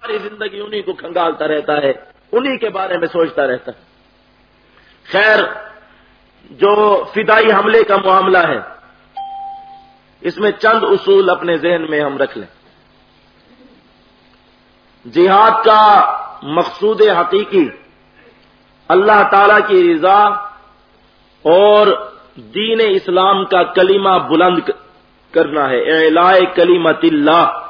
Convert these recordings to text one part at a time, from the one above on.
ساری زندگی انہی کو کھنگالتا رہتا ہے، انہی کے بارے میں سوچتا رہتا ہے۔ خیر، جو فدائی حملے کا معاملہ ہے، اس میں چند اصول اپنے ذہن میں ہم رکھ لیں۔ جہاد کا مقصود حقیقی اللہ تعالی کی رضا اور دین اسلام کا کلمہ بلند کرنا ہے۔ اعلاء کلیمت اللہ۔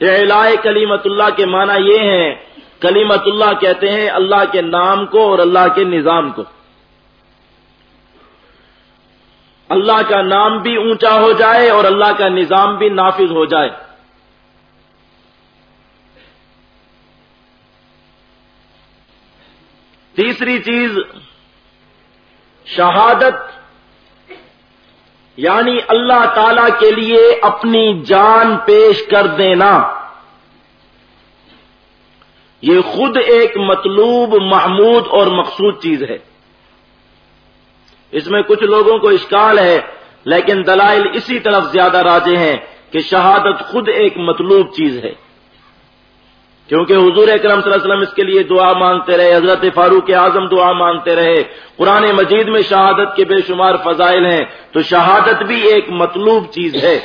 اعلاء کلیمت اللہ کے معنی یہ ہیں، کلیمت اللہ کہتے ہیں اللہ کے نام کو اور اللہ کے نظام کو۔ اللہ کا نام بھی اونچا ہو جائے اور اللہ کا نظام بھی نافذ ہو جائے۔ تیسری چیز، شہادت یعنی اللہ تعالی کے لیے اپنی جان پیش کر دینا۔ یہ خود ایک مطلوب، محمود اور مقصود چیز ہے۔ اس میں کچھ لوگوں کو اشکال ہے، لیکن دلائل اسی طرف زیادہ راجے ہیں کہ شہادت خود ایک مطلوب چیز ہے۔ کیونکہ حضور اکرم صلی اللہ علیہ وسلم اس کے لیے دعا مانگتے رہے، حضرت فاروق اعظم دعا مانگتے رہے، قرآن مجید میں شہادت کے بے شمار فضائل ہیں، تو شہادت بھی ایک مطلوب چیز ہے۔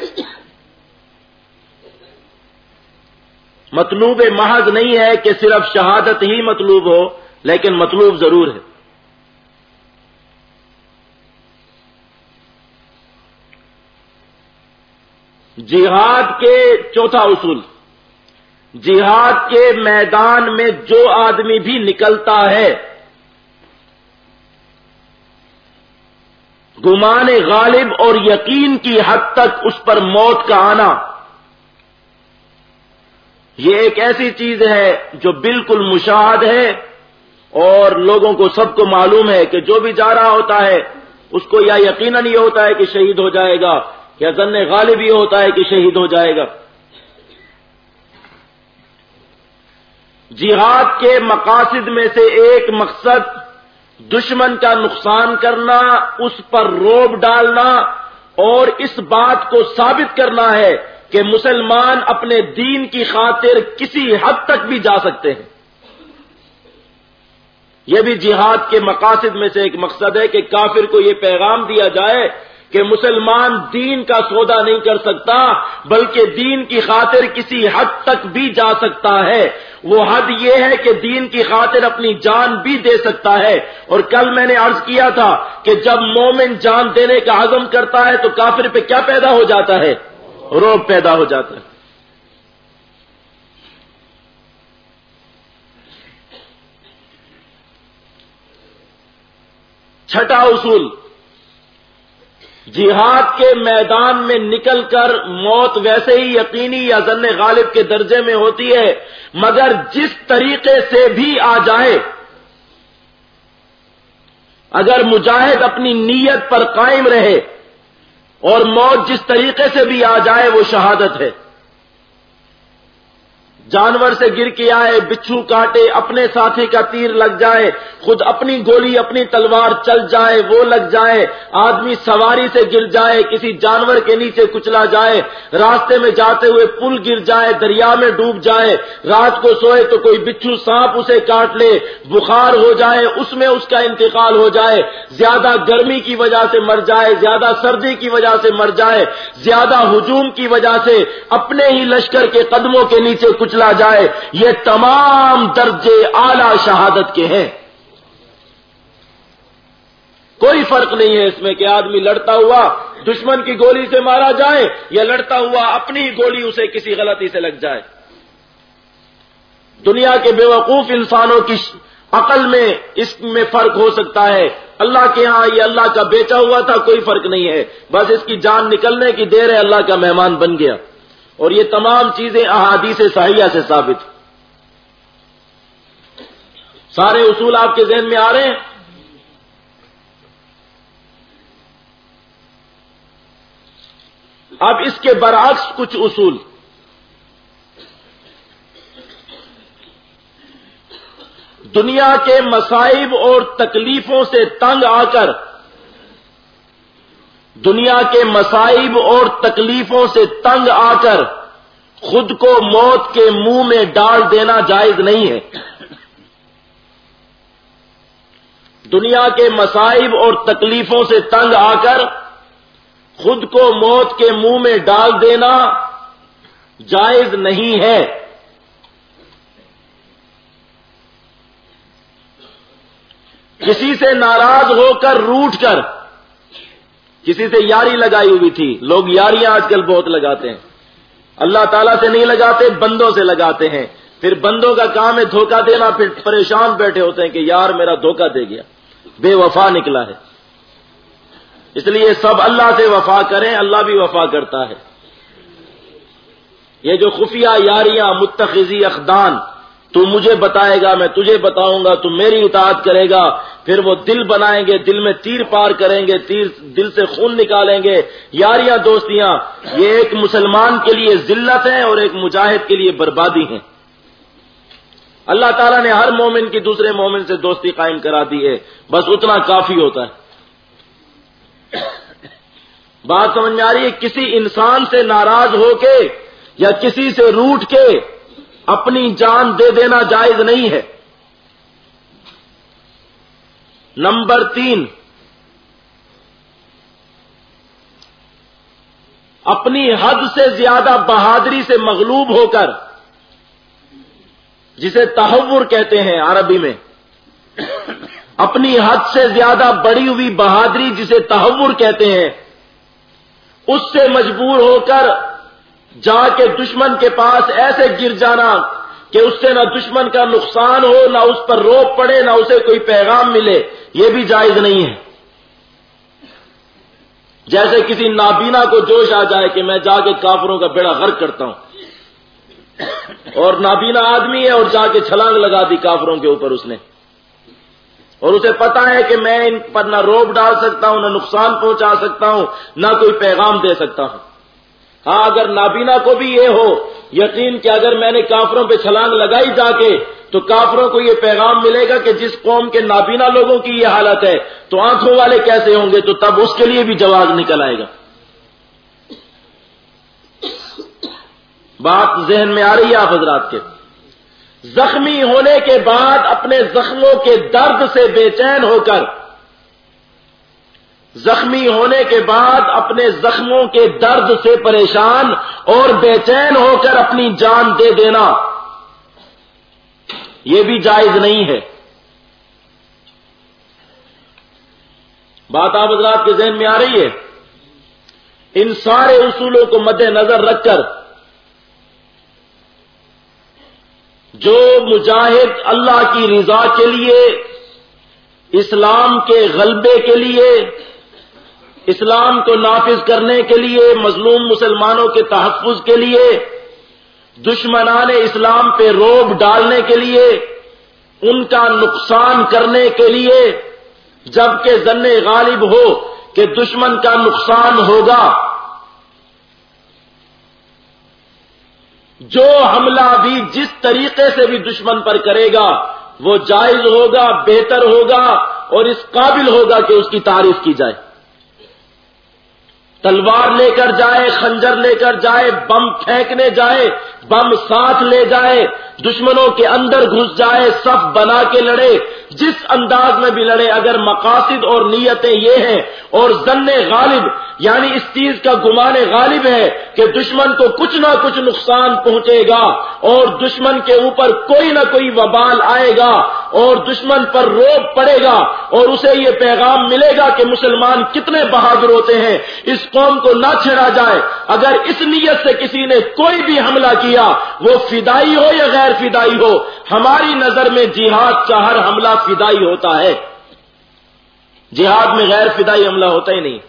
مطلوب محض نہیں ہے کہ صرف شہادت ہی مطلوب ہو، لیکن مطلوب ضرور ہے۔ جہاد کے چوتھا اصول، جہاد کے میدان میں جو آدمی بھی نکلتا ہے، گمان غالب اور یقین کی حد تک اس پر موت کا آنا۔ یہ ایک ایسی چیز ہے جو بالکل مشاہد ہے اور لوگوں کو سب کو معلوم ہے کہ جو بھی جا رہا ہوتا ہے، اس کو یا یقیناً یہ ہوتا ہے کہ شہید ہو جائے گا، یا ذن غالب یہ ہوتا ہے کہ شہید ہو جائے گا۔ جہاد کے مقاصد میں سے ایک مقصد دشمن کا نقصان کرنا، اس پر روب ڈالنا اور اس بات کو ثابت کرنا ہے کہ مسلمان اپنے دین کی خاطر کسی حد تک بھی جا سکتے ہیں۔ یہ بھی جہاد کے مقاصد میں سے ایک مقصد ہے کہ کافر کو یہ پیغام دیا جائے کہ مسلمان دین کا سودا نہیں کر سکتا، بلکہ دین کی خاطر کسی حد تک بھی جا سکتا ہے۔ وہ حد یہ ہے کہ دین کی خاطر اپنی جان بھی دے سکتا ہے۔ اور کل میں نے عرض کیا تھا کہ جب مومن جان دینے کا عزم کرتا ہے تو کافر پہ کیا پیدا ہو جاتا ہے؟ روب پیدا ہو جاتا ہے۔ چھٹا اصول۔ جہاد کے میدان میں نکل کر موت ویسے ہی یقینی یا ذن غالب کے درجے میں ہوتی ہے، مگر جس طریقے سے بھی آ جائے۔ اگر مجاہد اپنی نیت پر قائم رہے اور موت جس طریقے سے بھی آ جائے وہ شہادت ہے۔ جانور سے گر کے آئے، بچھو کاٹے، اپنے ساتھی کا تیر لگ جائے، خود اپنی گولی، اپنی تلوار چل جائے، وہ لگ جائے، آدمی سواری سے گر جائے، کسی جانور کے نیچے کچلا جائے، راستے میں جاتے ہوئے پل گر جائے، دریا میں ڈوب جائے، رات کو سوئے تو کوئی بچھو سانپ اسے کاٹ لے، بخار ہو جائے، اس میں اس کا انتقال ہو جائے، زیادہ گرمی کی وجہ سے مر جائے، زیادہ سردی کی وجہ سے مر جائے، زیادہ ہجوم کی وجہ سے اپنے ہی لشکر کے قدموں کے نیچے کچلا جائے، یہ تمام درجے اعلی شہادت کے ہیں۔ کوئی فرق نہیں ہے اس میں کہ آدمی لڑتا ہوا دشمن کی گولی سے مارا جائے یا لڑتا ہوا اپنی گولی اسے کسی غلطی سے لگ جائے۔ دنیا کے بیوقوف انسانوں کی عقل میں اس میں فرق ہو سکتا ہے۔ اللہ کے ہاں یہ اللہ کا بیچا ہوا تھا، کوئی فرق نہیں ہے۔ بس اس کی جان نکلنے کی دیر ہے، اللہ کا مہمان بن گیا۔ اور یہ تمام چیزیں احادیث صحیحہ سے ثابت سارے اصول آپ کے ذہن میں آ رہے ہیں؟ اب اس کے برعکس کچھ اصول۔ دنیا کے مسائب اور تکلیفوں سے تنگ آ کر دنیا کے مسائب اور تکلیفوں سے تنگ آ کر خود کو موت کے منہ میں ڈال دینا جائز نہیں ہے۔ دنیا کے مسائب اور تکلیفوں سے تنگ آ کر خود کو موت کے منہ میں ڈال دینا جائز نہیں ہے۔ کسی سے ناراض ہو کر روٹ کر کسی سے یاری لگائی ہوئی تھی۔ لوگ یاریاں آج کل بہت لگاتے ہیں۔ اللہ تعالیٰ سے نہیں لگاتے، بندوں سے لگاتے ہیں۔ پھر بندوں کا کام ہے دھوکہ دینا، پھر پریشان بیٹھے ہوتے ہیں کہ یار میرا دھوکہ دے گیا۔ بے وفا نکلا ہے۔ اس لیے سب اللہ سے وفا کریں، اللہ بھی وفا کرتا ہے۔ یہ جو خفیہ یاریاں، متخذی اخدان تو مجھے بتائے گا، میں تجھے بتاؤں گا تو میری اطاعت کرے گا۔ پھر وہ دل بنائیں گے، دل میں تیر پار کریں گے، تیر دل سے خون نکالیں گے۔ یاریاں دوستیاں، یہ ایک مسلمان کے لیے ذلت ہے اور ایک مجاہد کے لیے بربادی ہیں۔ اللہ تعالیٰ نے ہر مومن کی دوسرے مومن سے دوستی قائم کرا دی ہے۔ بس اتنا کافی ہوتا ہے۔ بات سمجھ آ رہی ہے، کسی انسان سے ناراض ہو کے یا کسی سے روٹ کے اپنی جان دے دینا جائز نہیں ہے۔ نمبر تین، اپنی حد سے زیادہ بہادری سے مغلوب ہو کر، جسے تحور کہتے ہیں عربی میں، اپنی حد سے زیادہ بڑی ہوئی بہادری جسے تحور کہتے ہیں، اس سے مجبور ہو کر جا کے دشمن کے پاس ایسے گر جانا کہ اس سے نہ دشمن کا نقصان ہو، نہ اس پر روپ پڑے، نہ اسے کوئی پیغام ملے، یہ بھی جائز نہیں ہے۔ جیسے کسی نابینا کو جوش آ جائے کہ میں جا کے کافروں کا بیڑا غرق کرتا ہوں۔ اور نابینا آدمی ہے اور جا کے چھلانگ لگا دی کافروں کے اوپر اس نے۔ اور اسے پتا ہے کہ میں ان پر نہ روپ ڈال سکتا ہوں، نہ نقصان پہنچا سکتا ہوں، نہ کوئی پیغام دے سکتا ہوں۔ ہاں اگر نابینا کو بھی یہ ہو یقین کہ اگر میں نے کافروں پہ چھلانگ لگائی جا کے، تو کافروں کو یہ پیغام ملے گا کہ جس قوم کے نابینا لوگوں کی یہ حالت ہے، تو آنکھوں والے کیسے ہوں گے؟ تو تب اس کے لیے بھی جواب نکل آئے گا۔ بات ذہن میں آ رہی ہے آپ حضرات کے۔ زخمی ہونے کے بعد اپنے زخموں کے درد سے بے چین ہو کر زخمی ہونے کے بعد اپنے زخموں کے درد سے پریشان اور بے چین ہو کر اپنی جان دے دینا۔ یہ بھی جائز نہیں ہے۔ بات آپ حضرات کے ذہن میں آ رہی ہے۔ ان سارے اصولوں کو مد نظر رکھ کر جو مجاہد اللہ کی رضا کے لیے، اسلام کے غلبے کے لیے اسلام کو نافذ کرنے کے لیے، مظلوم مسلمانوں کے تحفظ کے لیے، دشمنان اسلام پہ روب ڈالنے کے لیے، ان کا نقصان کرنے کے لیے، جبکہ زن غالب ہو کہ دشمن کا نقصان ہوگا۔ جو حملہ بھی جس طریقے سے بھی دشمن پر کرے گا، وہ جائز ہوگا، بہتر ہوگا اور اس قابل ہوگا کہ اس کی تعریف کی جائے۔ تلوار لے کر جائے خنجر لے کر جائے بم پھینکنے جائے بم ساتھ لے جائے، دشمنوں کے اندر گھس جائے، صف بنا کے لڑے، جس انداز میں بھی لڑے، اگر مقاصد اور نیتیں یہ ہیں، اور زن غالب یعنی اس چیز کا گمان غالب ہے کہ دشمن کو کچھ نہ کچھ نقصان پہنچے گا، اور دشمن کے اوپر کوئی نہ کوئی وبال آئے گا، اور دشمن پر روپ پڑے گا، اور اسے یہ پیغام ملے گا کہ مسلمان کتنے بہادر ہوتے ہیں، اس قوم کو نہ چھڑا جائے۔ اگر اس نیت سے کسی نے کوئی بھی حملہ کیا وہ فدائی ہو یا غیر فدائی ہو، ہماری نظر میں جہاد کا ہر حملہ فدائی ہوتا ہے۔ جہاد میں غیر فدائی حملہ ہوتا ہی نہیں۔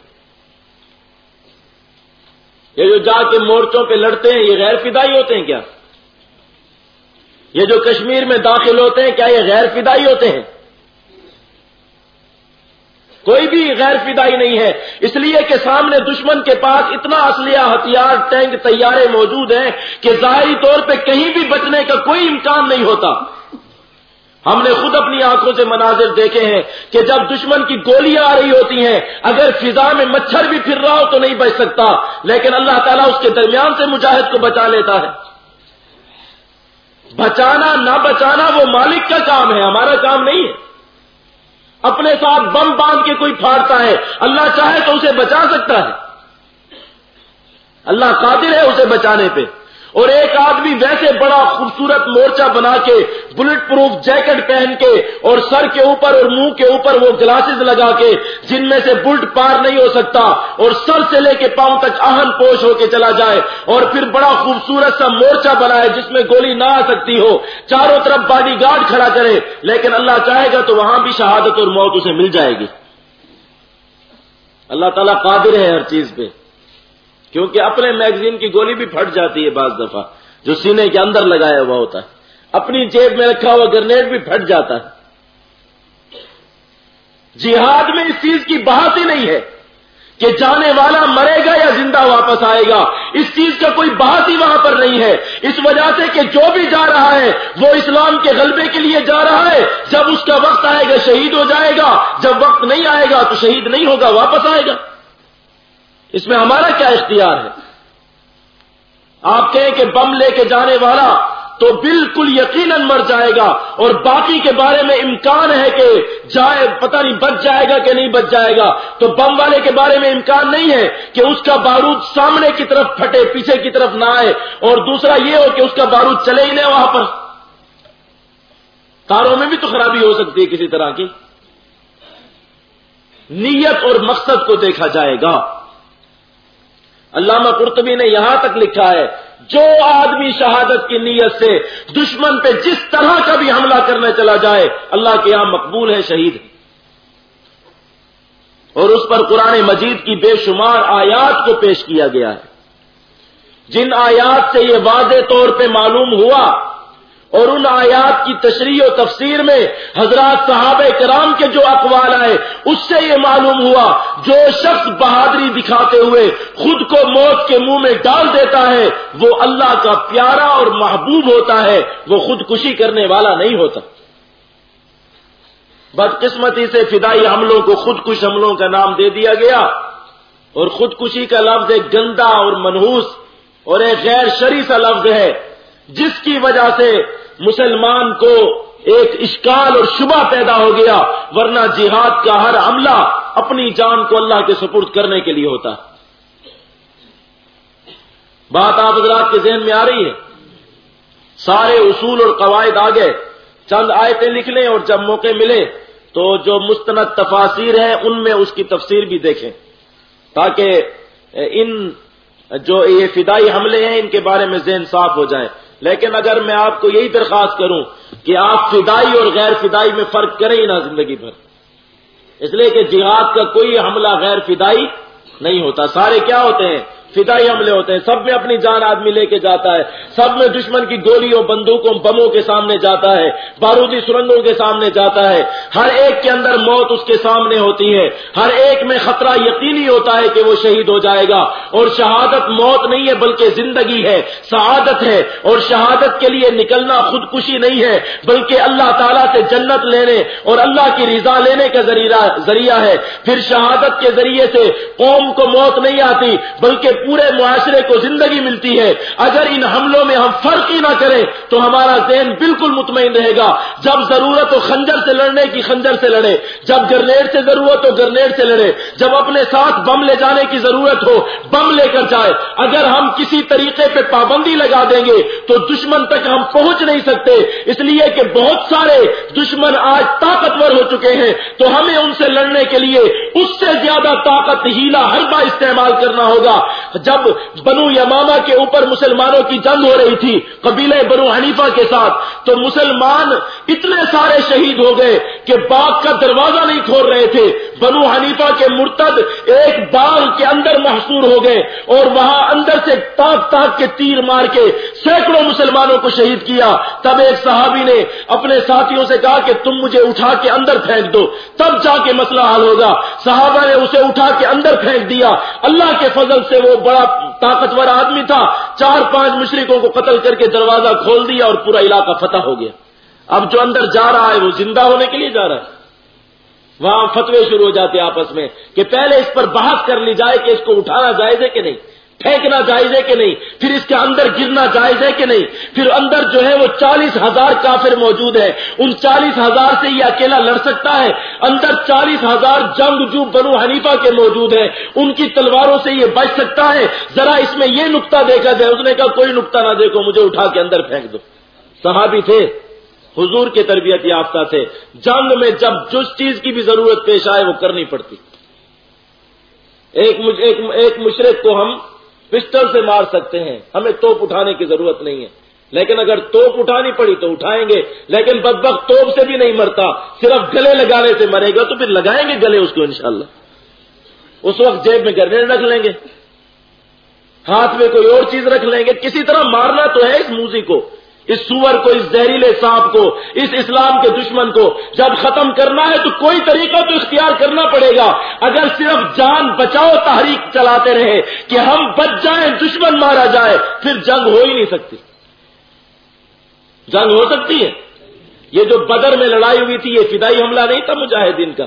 یہ جو جا کے مورچوں پہ لڑتے ہیں، یہ غیر فدائی ہوتے ہیں کیا؟ یہ جو کشمیر میں داخل ہوتے ہیں، کیا یہ غیر فدائی ہوتے ہیں؟ کوئی بھی غیر فدائی نہیں ہے۔ اس لیے کہ سامنے دشمن کے پاس اتنا اسلحہ ہتھیار، ٹینک تیارے موجود ہیں کہ ظاہری طور پہ کہیں بھی بچنے کا کوئی امکان نہیں ہوتا۔ ہم نے خود اپنی آنکھوں سے مناظر دیکھے ہیں کہ جب دشمن کی گولیاں آ رہی ہوتی ہیں، اگر فضا میں مچھر بھی پھر رہا ہو تو نہیں بچ سکتا۔ لیکن اللہ تعالیٰ اس کے درمیان سے مجاہد کو بچا لیتا ہے۔ بچانا، نہ بچانا وہ مالک کا کام ہے، ہمارا کام نہیں ہے۔ اپنے ساتھ بم باندھ کے کوئی پھاڑتا ہے، اللہ چاہے تو اسے بچا سکتا ہے۔ اللہ قادر ہے اسے بچانے پہ۔ اور ایک آدمی ویسے بڑا خوبصورت مورچہ بنا کے بلٹ پروف جیکٹ پہن کے اور سر کے اوپر اور منہ کے اوپر وہ گلاسز لگا کے جن میں سے بلٹ پار نہیں ہو سکتا اور سر سے لے کے پاؤں تک آہن پوش ہو کے چلا جائے اور پھر بڑا خوبصورت سا مورچہ بنائے جس میں گولی نہ آ سکتی ہو۔ چاروں طرف باڈی گارڈ کھڑا کرے، لیکن اللہ چاہے گا تو وہاں بھی شہادت اور موت اسے مل جائے گی۔ اللہ تعالیٰ قادر ہے ہر چیز پہ۔ کیونکہ اپنے میگزین کی گولی بھی پھٹ جاتی ہے بعض دفعہ، جو سینے کے اندر لگایا ہوا ہوتا ہے۔ اپنی جیب میں رکھا ہوا گرنیڈ بھی پھٹ جاتا ہے۔ جہاد میں اس چیز کی بات ہی نہیں ہے کہ جانے والا مرے گا یا زندہ واپس آئے گا۔ اس چیز کا کوئی بات ہی وہاں پر نہیں ہے۔ اس وجہ سے کہ جو بھی جا رہا ہے، وہ اسلام کے غلبے کے لیے جا رہا ہے۔ جب اس کا وقت آئے گا، شہید ہو جائے گا۔ جب وقت نہیں آئے گا تو شہید نہیں ہوگا، واپس آئے گا۔ اس میں ہمارا کیا اختیار ہے؟ آپ کہیں کہ بم لے کے جانے والا تو بالکل یقیناً مر جائے گا اور باقی کے بارے میں امکان ہے کہ جائے، پتہ نہیں بچ جائے گا کہ نہیں بچ جائے گا۔ تو بم والے کے بارے میں امکان نہیں ہے کہ اس کا بارود سامنے کی طرف پھٹے، پیچھے کی طرف نہ آئے۔ اور دوسرا یہ ہو کہ اس کا بارود چلے ہی نہیں وہاں پر۔ تاروں میں بھی تو خرابی ہو سکتی ہے کسی طرح کی۔ نیت اور مقصد کو دیکھا جائے گا۔ علامہ قرطبی نے یہاں تک لکھا ہے، جو آدمی شہادت کی نیت سے دشمن پہ جس طرح کا بھی حملہ کرنے چلا جائے، اللہ کے یہاں مقبول ہے، شہید اور اس پر قرآن مجید کی بے شمار آیات کو پیش کیا گیا ہے۔ جن آیات سے یہ واضح طور پہ معلوم ہوا اور ان آیات کی تشریح و تفسیر میں حضرات صحابہ کرام کے جو اقوال آئے، اس سے یہ معلوم ہوا، جو شخص بہادری دکھاتے ہوئے خود کو موت کے منہ میں ڈال دیتا ہے، وہ اللہ کا پیارا اور محبوب ہوتا ہے، وہ خودکشی کرنے والا نہیں ہوتا۔ بدقسمتی سے فدائی حملوں کو خودکش حملوں کا نام دے دیا گیا، اور خودکشی کا لفظ ایک گندا اور منحوس اور ایک غیر شری سا لفظ ہے، جس کی وجہ سے مسلمان کو ایک اشکال اور شبہ پیدا ہو گیا، ورنہ جہاد کا ہر عملہ اپنی جان کو اللہ کے سپرد کرنے کے لیے ہوتا۔ بات آپ حضرات کے ذہن میں آ رہی ہے۔ سارے اصول اور قواعد آگے، چند آیتیں لکھ لیں اور جب موقع ملے تو جو مستند تفاصیر ہیں ان میں اس کی تفسیر بھی دیکھیں۔ تاکہ ان جو یہ فدائی حملے ہیں ان کے بارے میں ذہن صاف ہو جائے۔ لیکن اگر میں آپ کو یہی درخواست کروں کہ آپ فدائی اور غیر فدائی میں فرق کریں ہی نہ زندگی بھر، اس لیے کہ جہاد کا کوئی حملہ غیر فدائی نہیں ہوتا۔ سارے کیا ہوتے ہیں؟ فدائی حملے ہوتے ہیں۔ سب میں اپنی جان آدمی لے کے جاتا ہے۔ سب میں دشمن کی گولیوں، بندوقوں، بموں کے سامنے جاتا ہے۔ بارودی سرنگوں کے سامنے جاتا ہے۔ ہر ایک کے اندر موت اس کے سامنے ہوتی ہے۔ ہر ایک میں خطرہ یقینی ہوتا ہے کہ وہ شہید ہو جائے گا۔ اور شہادت موت نہیں ہے بلکہ زندگی ہے، سعادت ہے۔ اور شہادت کے لیے نکلنا خودکشی نہیں ہے، بلکہ اللہ تعالیٰ سے جنت لینے اور اللہ کی رضا لینے کا ذریعہ ہے۔ پھر شہادت کے ذریعے سے قوم کو موت نہیں آتی، بلکہ پورے معاشرے کو زندگی ملتی ہے۔ اگر ان حملوں میں ہم فرق ہی نہ کریں، تو ہمارا ذہن بالکل مطمئن رہے گا۔ جب ضرورت ہو خنجر سے لڑنے کی خنجر سے لڑے، جب گرنیڈ سے ضرورت ہو گرنیڈ سے لڑے، جب اپنے ساتھ بم لے جانے کی ضرورت ہو، بم لے کر جائے، اگر ہم کسی طریقے پہ پابندی لگا دیں گے، تو دشمن تک ہم پہنچ نہیں سکتے۔ اس لیے کہ بہت سارے دشمن آج طاقتور ہو چکے ہیں۔ تو ہمیں ان سے لڑنے کے لیے اس سے زیادہ طاقت ہیلا ہر استعمال کرنا ہوگا۔ جب بنو یماما کے اوپر مسلمانوں کی جنگ ہو رہی تھی، قبیلے بنو حنیفہ کے ساتھ، تو مسلمان اتنے سارے شہید ہو گئے کہ باغ کا دروازہ نہیں کھول رہے تھے۔ بنو حنیفہ کے مرتد ایک باغ کے اندر محصور ہو گئے اور وہاں اندر سے تاک تاک کے تیر مار کے سینکڑوں مسلمانوں کو شہید کیا۔ تب ایک صحابی نے اپنے ساتھیوں سے کہا کہ تم مجھے اٹھا کے اندر پھینک دو، تب جا کے مسئلہ حل ہوگا۔ صحابہ نے اسے اٹھا کے اندر پھینک دیا۔ اللہ کے فضل سے وہ بڑا طاقتور آدمی تھا۔ چار پانچ مشرقوں کو قتل کر کے دروازہ کھول دیا اور پورا علاقہ فتح ہو گیا۔ اب جو اندر جا رہا ہے وہ زندہ ہونے کے لیے جا رہا ہے۔ وہاں فتوے شروع ہو جاتے آپس میں کہ پہلے اس پر بحث کر لی جائے کہ اس کو اٹھانا جائز ہے کہ نہیں۔ پھینکنا جائز ہے کہ نہیں؟ پھر اس کے اندر گرنا جائز ہے کہ نہیں؟ پھر اندر جو ہے وہ چالیس ہزار کافر موجود ہے ان چالیس ہزار سے یہ اکیلا لڑ سکتا ہے۔ اندر چالیس ہزار جنگ جو بنو حنیفہ کے موجود ہیں، ان کی تلواروں سے یہ بچ سکتا ہے۔ ذرا اس میں یہ نقطہ دیکھا جائے، اس نے کہا، کوئی نقطہ نہ دیکھو، مجھے اٹھا کے اندر پھینک دو۔ صحابی تھے، حضور کے تربیت یافتہ تھے۔ جنگ میں جب جس چیز کی بھی ضرورت پیش آئے، وہ کرنی پڑتی۔ ایک ایک مشرق کو ہم پسٹل سے مار سکتے ہیں۔ ہمیں توپ اٹھانے کی ضرورت نہیں ہے۔ لیکن اگر توپ اٹھانی پڑی تو اٹھائیں گے۔ لیکن بدبخت توپ سے بھی نہیں مرتا۔ صرف گلے لگانے سے مرے گا تو پھر لگائیں گے گلے اس کو انشاءاللہ۔ اس وقت جیب میں گرنیڈ رکھ لیں گے۔ ہاتھ میں کوئی اور چیز رکھ لیں گے۔ کسی طرح مارنا تو ہے اس موزی کو۔ اس سور کو، اس زہریلے سانپ کو، اس اسلام کے دشمن کو جب ختم کرنا ہے تو کوئی طریقہ تو اختیار کرنا پڑے گا۔ اگر صرف جان بچاؤ تحریک چلاتے رہے کہ ہم بچ جائیں، دشمن مارا جائے، پھر جنگ ہو ہی نہیں سکتی۔ جنگ ہو سکتی ہے۔ یہ جو بدر میں لڑائی ہوئی تھی، یہ فدائی حملہ نہیں تھا مجاہدین کا۔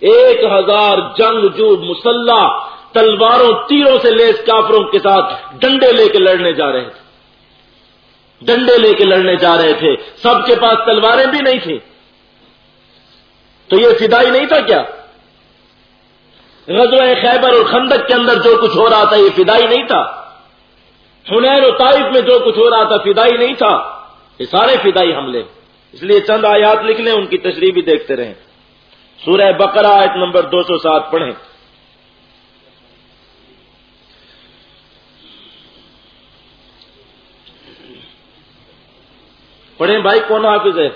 ایک ہزار جنگ جو مسلح تلواروں تیروں سے لیس کافروں کے ساتھ ڈنڈے لے کے لڑنے جا رہے تھے۔ ڈنڈے لے کے لڑنے جا رہے تھے۔ سب کے پاس تلواریں بھی نہیں تھیں۔ تو یہ فدائی نہیں تھا کیا؟ غزوہ خیبر اور خندق کے اندر جو کچھ ہو رہا تھا یہ فدائی نہیں تھا۔ حنین و طائف میں جو کچھ ہو رہا تھا فدائی نہیں تھا۔ یہ سارے فدائی حملے۔ اس لیے چند آیات لکھ لیں، ان کی تشریح بھی دیکھتے رہیں۔ سورہ بقرہ آیت نمبر دو سو سات پڑھیں۔ پڑھیں بھائی کون حافظ ہے؟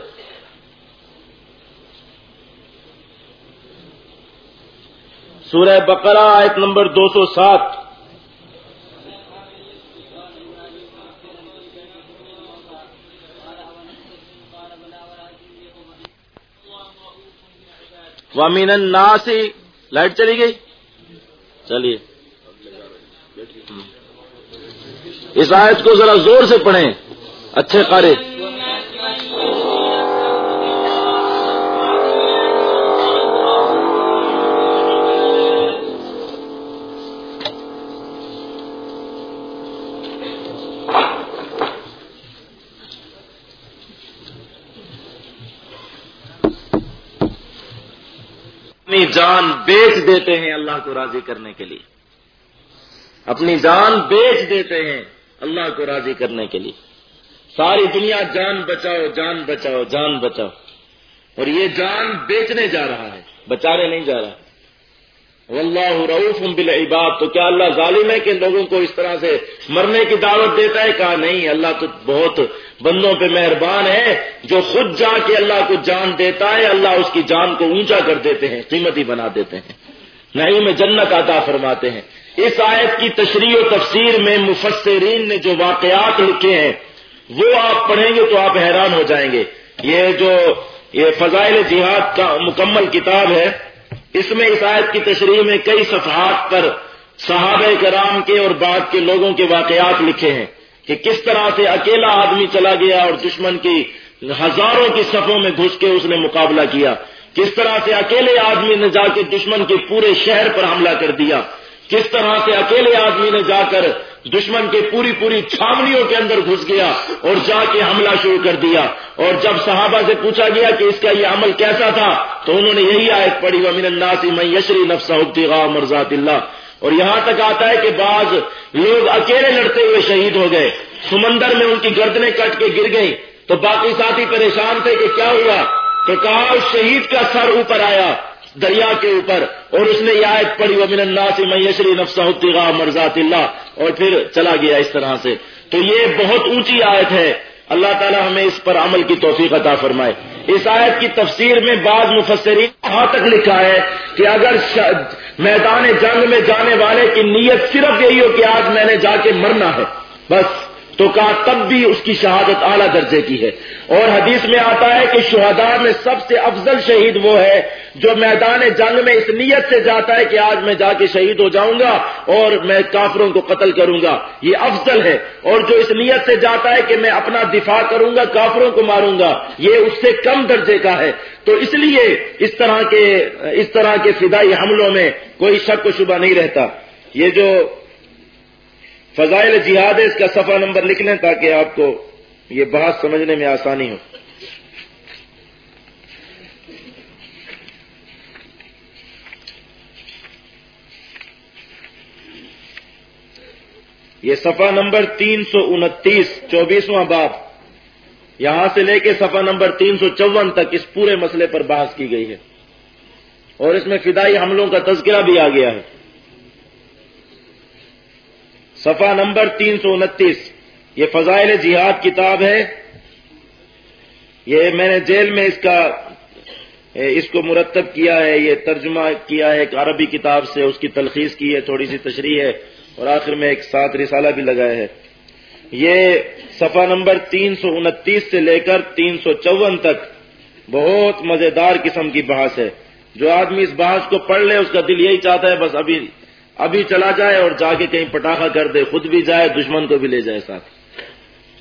سورہ بقرہ آیت نمبر دو سو سات۔ وامین الناسی لائٹ چلی گئی؟ چلیے۔ اس آیت کو ذرا زور سے پڑھیں۔ اچھے قاری بیچ دیتے ہیں اللہ کو راضی کرنے کے لیے۔ اپنی جان بیچ دیتے ہیں اللہ کو راضی کرنے کے لیے۔ ساری دنیا جان بچاؤ جان بچاؤ جان بچاؤ۔ اور یہ جان بیچنے جا رہا ہے، بچانے نہیں جا رہا۔ واللہ رعوف بالعباد۔ تو کیا اللہ ظالم ہے کہ لوگوں کو اس طرح سے مرنے کی دعوت دیتا ہے؟ کہا نہیں، اللہ تو بہت بندوں پہ مہربان ہے، جو خود جا کے اللہ کو جان دیتا ہے، اللہ اس کی جان کو اونچا کر دیتے ہیں، قیمتی بنا دیتے ہیں۔ نہیں میں جنت عطا فرماتے ہیں۔ اس آیت کی تشریح و تفسیر میں مفسرین نے جو واقعات لکھے ہیں، وہ آپ پڑھیں گے تو آپ حیران ہو جائیں گے۔ یہ جو یہ فضائل جہاد کا مکمل کتاب ہے، اس میں اس آیت کی تشریح میں کئی صفحات پر صحابہ کرام کے اور بعد کے لوگوں کے واقعات لکھے ہیں۔ کہ کس طرح سے اکیلا آدمی چلا گیا اور دشمن کی ہزاروں کی صفوں میں گھس کے اس نے مقابلہ کیا؟ کس طرح سے اکیلے آدمی نے جا کے دشمن کے پورے شہر پر حملہ کر دیا؟ کس طرح سے اکیلے آدمی نے جا کر دشمن کے پوری پوری چھاونیوں کے اندر گھس گیا اور جا کے حملہ شروع کر دیا؟ اور جب صحابہ سے پوچھا گیا کہ اس کا یہ عمل کیسا تھا، تو انہوں نے یہی آیت پڑھی وہ الناسی میں یشری نفسا ابتغاء مرضات اللہ اور یہاں تک آتا ہے کہ بعض لوگ اکیلے لڑتے ہوئے شہید ہو گئے۔ سمندر میں ان کی گردنیں کٹ کے گر گئی تو باقی ساتھی پریشان تھے کہ کیا ہوا؟ تو کہا، اس شہید کا سر اوپر آیا، دریا کے اوپر، اور اس نے یہ آیت پڑھی وہ من اللہ سے میشری نفسا ابتغاء مرضات اللہ اور پھر چلا گیا اس طرح سے۔ تو یہ بہت اونچی آیت ہے۔ اللہ تعالیٰ ہمیں اس پر عمل کی توفیق عطا فرمائے۔ اس آیت کی تفسیر میں بعض مفسرین وہاں تک لکھا ہے کہ اگر میدان جنگ میں جانے والے کی نیت صرف یہی ہو کہ آج میں نے جا کے مرنا ہے، بس۔ تو کہا، تب بھی اس کی شہادت اعلیٰ درجے کی ہے۔ اور حدیث میں آتا ہے کہ شہداء میں سب سے افضل شہید وہ ہے جو میدان جنگ میں اس نیت سے جاتا ہے کہ آج میں جا کے شہید ہو جاؤں گا اور میں کافروں کو قتل کروں گا۔ یہ افضل ہے۔ اور جو اس نیت سے جاتا ہے کہ میں اپنا دفاع کروں گا، کافروں کو ماروں گا، یہ اس سے کم درجے کا ہے۔ تو اس لیے اس طرح کے، اس طرح کے فدائی حملوں میں کوئی شک و شبہ نہیں رہتا۔ یہ جو فضائل جہاد ہے، اس کا صفحہ نمبر لکھ لیں تاکہ آپ کو یہ بات سمجھنے میں آسانی ہو۔ یہ صفحہ نمبر تین سو انتیس، چوبیسواں باب۔ یہاں سے لے کے صفحہ نمبر تین سو چون تک اس پورے مسئلے پر بحث کی گئی ہے۔ اور اس میں فدائی حملوں کا تذکرہ بھی آ گیا ہے۔ صفحہ نمبر تین سو انتیس۔ یہ فضائل جہاد کتاب ہے۔ یہ میں نے جیل میں اس کا، اس کو مرتب کیا ہے، یہ ترجمہ کیا ہے ایک عربی کتاب سے، اس کی تلخیص کی ہے، تھوڑی سی تشریح ہے، اور آخر میں ایک ساتھ رسالہ بھی لگایا ہے۔ یہ صفحہ نمبر تین سو انتیس سے لے کر تین سو چون تک بہت مزیدار قسم کی بحث ہے۔ جو آدمی اس بحث کو پڑھ لے، اس کا دل یہی چاہتا ہے، بس ابھی ابھی چلا جائے اور جا کے کہیں پٹاخہ کر دے، خود بھی جائے، دشمن کو بھی لے جائے ساتھ۔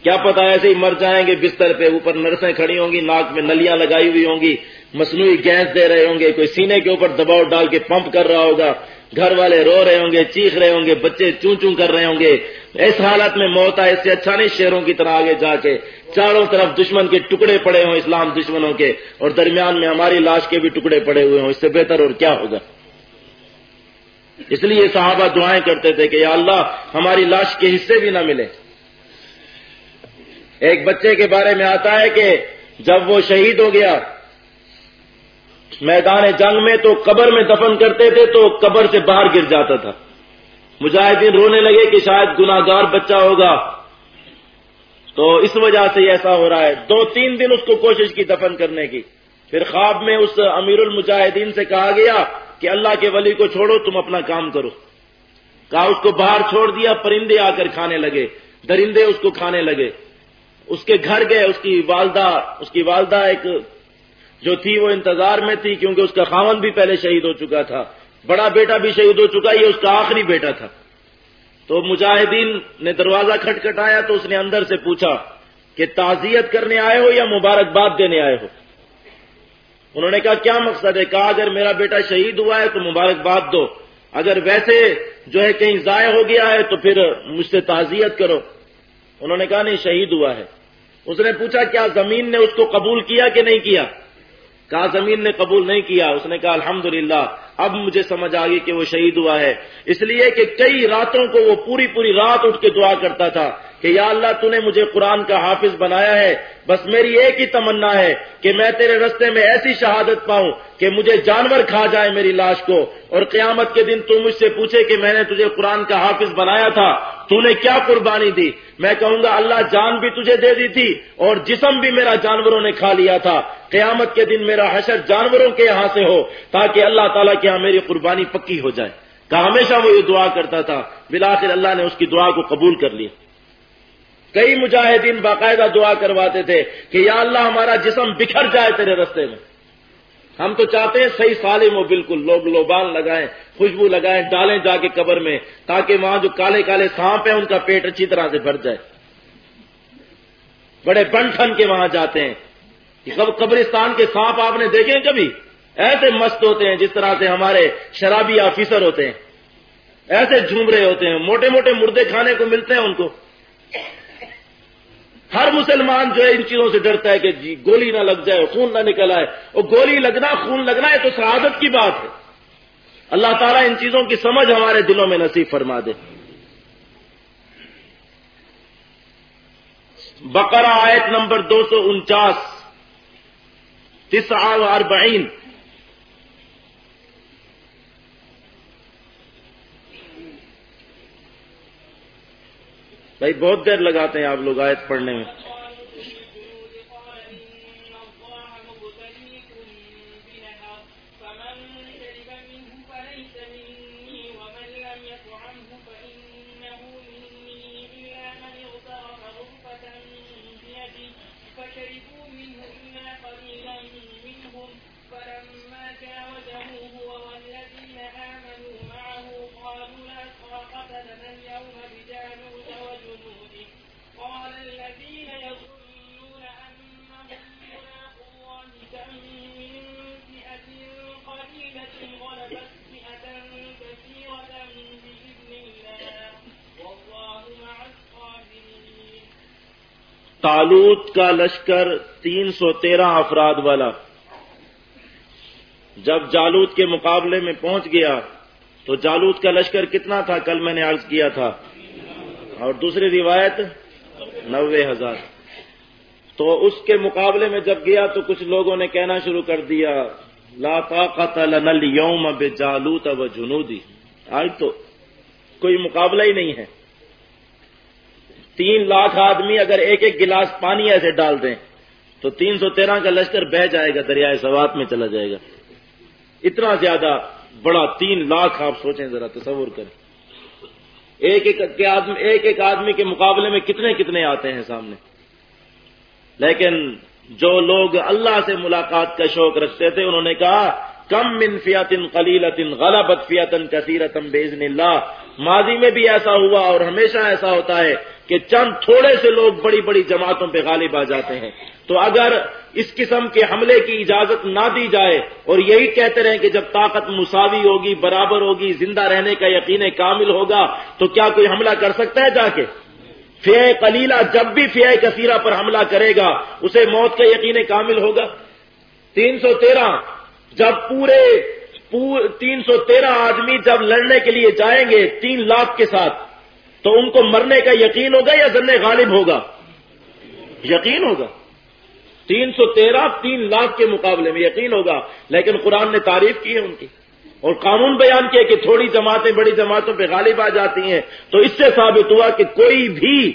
کیا پتا ایسے ہی مر جائیں گے، بستر پہ اوپر نرسیں کھڑی ہوں گی، ناک میں نلیاں لگائی ہوئی ہوں گی، مصنوعی گیس دے رہے ہوں گے، کوئی سینے کے اوپر دباؤ ڈال کے پمپ کر رہا ہوگا، گھر والے رو رہے ہوں گے، چیخ رہے ہوں گے، بچے چون چون کر رہے ہوں گے۔ اس حالت میں موت آئے، اس سے اچھا نہیں شہروں کی طرح آگے جا کے۔ چاروں طرف دشمن کے ٹکڑے پڑے ہوں، اسلام دشمنوں کے، اور درمیان میں ہماری لاش کے بھی ٹکڑے پڑے ہوئے ہوں، اس سے بہتر اور کیا ہوگا؟ اس لیے صحابہ دعائیں کرتے تھے کہ یا اللہ ہماری لاش کے حصے بھی نہ ملے۔ ایک بچے کے بارے میں آتا ہے کہ جب وہ شہید ہو گیا، میدان جنگ میں تو قبر میں دفن کرتے تھے تو قبر سے باہر گر جاتا تھا۔ مجاہدین رونے لگے کہ شاید گناگار بچہ ہوگا۔ تو اس وجہ سے ایسا ہو رہا ہے۔ دو تین دن اس کو کوشش کی دفن کرنے کی۔ پھر خواب میں اس امیر المجاہدین سے کہا گیا کہ اللہ کے ولی کو چھوڑو، تم اپنا کام کرو۔ کہا، اس کو باہر چھوڑ دیا، پرندے آ کر کھانے لگے۔ درندے اس کو کھانے لگے۔ اس کے گھر گئے، اس کی والدہ، اس کی والدہ ایک جو تھی، وہ انتظار میں تھی، کیونکہ اس کا خاون بھی پہلے شہید ہو چکا تھا۔ بڑا بیٹا بھی شہید ہو چکا، یہ اس کا آخری بیٹا تھا۔ تو مجاہدین نے دروازہ کھٹکھٹایا تو اس نے اندر سے پوچھا کہ تعزیت کرنے آئے ہو یا مبارکباد دینے آئے ہو؟ انہوں نے کہا، کیا مقصد ہے؟ کہا، اگر میرا بیٹا شہید ہوا ہے تو مبارکباد دو۔ اگر ویسے جو ہے کہیں ضائع ہو گیا ہے تو پھر مجھ سے تعزیت کرو۔ انہوں نے کہا، نہیں، شہید ہوا ہے۔ اس نے پوچھا، کیا زمین نے اس کو قبول کیا کہ نہیں کیا؟ کہا، زمین نے قبول نہیں کیا۔ اس نے کہا، الحمدللہ اب مجھے سمجھ آ گئی کہ وہ شہید ہوا ہے۔ اس لیے کہ کئی راتوں کو وہ پوری پوری رات اٹھ کے دعا کرتا تھا کہ یا اللہ تو نے مجھے قرآن کا حافظ بنایا ہے، بس میری ایک ہی تمنا ہے کہ میں تیرے رستے میں ایسی شہادت پاؤں کہ مجھے جانور کھا جائے میری لاش کو۔ اور قیامت کے دن تو مجھ سے پوچھے کہ میں نے تجھے قرآن کا حافظ بنایا تھا، تو نے کیا قربانی دی؟ میں کہوں گا، اللہ جان بھی تجھے دے دی تھی اور جسم بھی میرا جانوروں نے کھا لیا تھا۔ قیامت کے دن میرا حشر جانوروں کے یہاں سے ہو تاکہ اللہ تعالیٰ کے یہاں میری قربانی پکی ہو جائے۔ کہ ہمیشہ وہ یہ دعا کرتا تھا۔ بلاخر اللہ نے اس کی دعا کو قبول کر لیا۔ کئی مجاہدین باقاعدہ دعا کرواتے تھے کہ، یا اللہ، ہمارا جسم بکھر جائے تیرے رستے میں۔ ہم تو چاہتے ہیں صحیح سالم ہو، بالکل۔ لوگ لوبان لگائیں، خوشبو لگائیں، ڈالیں جا کے قبر میں، تاکہ وہاں جو کالے کالے سانپ ہیں، ان کا پیٹ اچھی طرح سے بھر جائے۔ بڑے بن ٹھن کے وہاں جاتے ہیں۔ قبرستان کے سانپ آپ نے دیکھے کبھی؟ ایسے مست ہوتے ہیں جس طرح سے ہمارے شرابی آفیسر ہوتے ہیں۔ ایسے جھوم رہے ہوتے ہیں۔ موٹے موٹے مردے کھانے کو ملتے ہیں ان کو۔ ہر مسلمان جو ہے ان چیزوں سے ڈرتا ہے کہ جی گولی نہ لگ جائے، خون نہ نکل آئے۔ اور گولی لگنا، خون لگنا ہے تو شہادت کی بات ہے۔ اللہ تعالیٰ ان چیزوں کی سمجھ ہمارے دلوں میں نصیب فرما دے۔ بقرہ آیت نمبر دو سو انچاس تیس اربعین۔ بھائی بہت دیر لگاتے ہیں آپ لوگ آیت پڑھنے میں۔ کا لشکر تین سو تیرہ افراد والا۔ جب جالوت کے مقابلے میں پہنچ گیا، تو جالوت کا لشکر کتنا تھا؟ کل میں نے عرض کیا تھا۔ اور دوسری روایت، نوے ہزار۔ تو اس کے مقابلے میں جب گیا، تو کچھ لوگوں نے کہنا شروع کر دیا، لا طاقت لنا اليوم بجالوت و جنودی۔ آج تو کوئی مقابلہ ہی نہیں ہے۔ تین لاکھ آدمی اگر ایک ایک گلاس پانی ایسے ڈال دیں، تو تین سو تیرہ کا لشکر بہ جائے گا، دریائے سوات میں چلا جائے گا۔ اتنا زیادہ بڑا تین لاکھ آپ سوچیں ذرا، تصور کریں۔ ایک ایک آدمی، ایک ایک آدمی کے مقابلے میں کتنے کتنے آتے ہیں سامنے۔ لیکن جو لوگ اللہ سے ملاقات کا شوق رکھتے تھے، انہوں نے کہا کم من فیاتن قلیلتن، غلبت فیاتن کثیرتن بیزن اللہ۔ ماضی میں بھی ایسا ہوا اور ہمیشہ ایسا ہوتا ہے کہ چند تھوڑے سے لوگ بڑی بڑی جماعتوں پہ غالب آ جاتے ہیں۔ تو اگر اس قسم کے حملے کی اجازت نہ دی جائے اور یہی کہتے رہیں کہ جب طاقت مساوی ہوگی، برابر ہوگی، زندہ رہنے کا یقین کامل ہوگا، تو کیا کوئی حملہ کر سکتا ہے جا کے؟ فیا کلیلہ جب بھی فیا کثیرہ پر حملہ کرے گا، اسے موت کا یقین کامل ہوگا۔ تین سو تیرہ جب پورے تین سو تیرہ آدمی جب لڑنے کے لیے جائیں گے تین لاکھ کے ساتھ، تو ان کو مرنے کا یقین ہوگا یا ذن غالب ہوگا؟ یقین ہوگا۔ تین سو تیرہ تین لاکھ کے مقابلے میں یقین ہوگا، لیکن قرآن نے تعریف کی ہے ان کی۔ اور قانون بیان کیا کہ تھوڑی جماعتیں بڑی جماعتوں پہ غالب آ جاتی ہیں، تو اس سے ثابت ہوا کہ کوئی بھی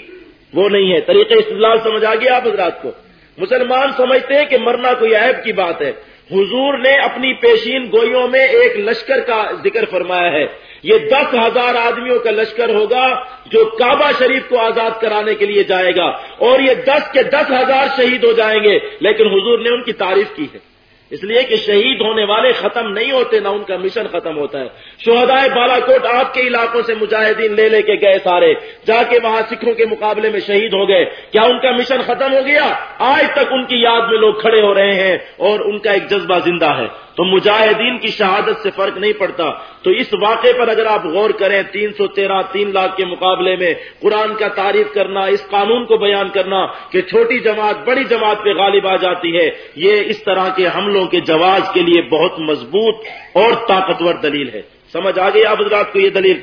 وہ نہیں ہے۔ طریقے استدلال سمجھ آ گیا آپ حضرات کو؟ مسلمان سمجھتے ہیں کہ مرنا کوئی عیب کی بات ہے۔ حضور نے اپنی پیشین گوئیوں میں ایک لشکر کا ذکر فرمایا ہے۔ یہ دس ہزار آدمیوں کا لشکر ہوگا جو کعبہ شریف کو آزاد کرانے کے لیے جائے گا اور یہ دس کے دس ہزار شہید ہو جائیں گے، لیکن حضور نے ان کی تعریف کی ہے۔ اس لیے کہ شہید ہونے والے ختم نہیں ہوتے، نہ ان کا مشن ختم ہوتا ہے۔ شہدائے بالا کوٹ آپ کے علاقوں سے مجاہدین لے لے کے گئے سارے۔ جا کے وہاں سکھوں کے مقابلے میں شہید ہو گئے۔ کیا ان کا مشن ختم ہو گیا؟ آج تک ان کی یاد میں لوگ کھڑے ہو رہے ہیں اور ان کا ایک جذبہ زندہ ہے۔ تو مجاہدین کی شہادت سے فرق نہیں پڑتا۔ تو اس واقعے پر اگر آپ غور کریں، تین سو تیرہ، تین لاکھ کے مقابلے میں قرآن کا تعریف کرنا، اس قانون کو بیان کرنا کہ چھوٹی جماعت، بڑی جماعت پہ غالب آ جاتی ہے، یہ اس طرح کے حملوں کے جواز کے لیے بہت مضبوط اور طاقتور دلیل ہے۔ سمجھ آ گئی آپ حضرات کو یہ دلیل؟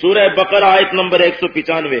سورہ بقر آیت نمبر ایک سو پچانوے۔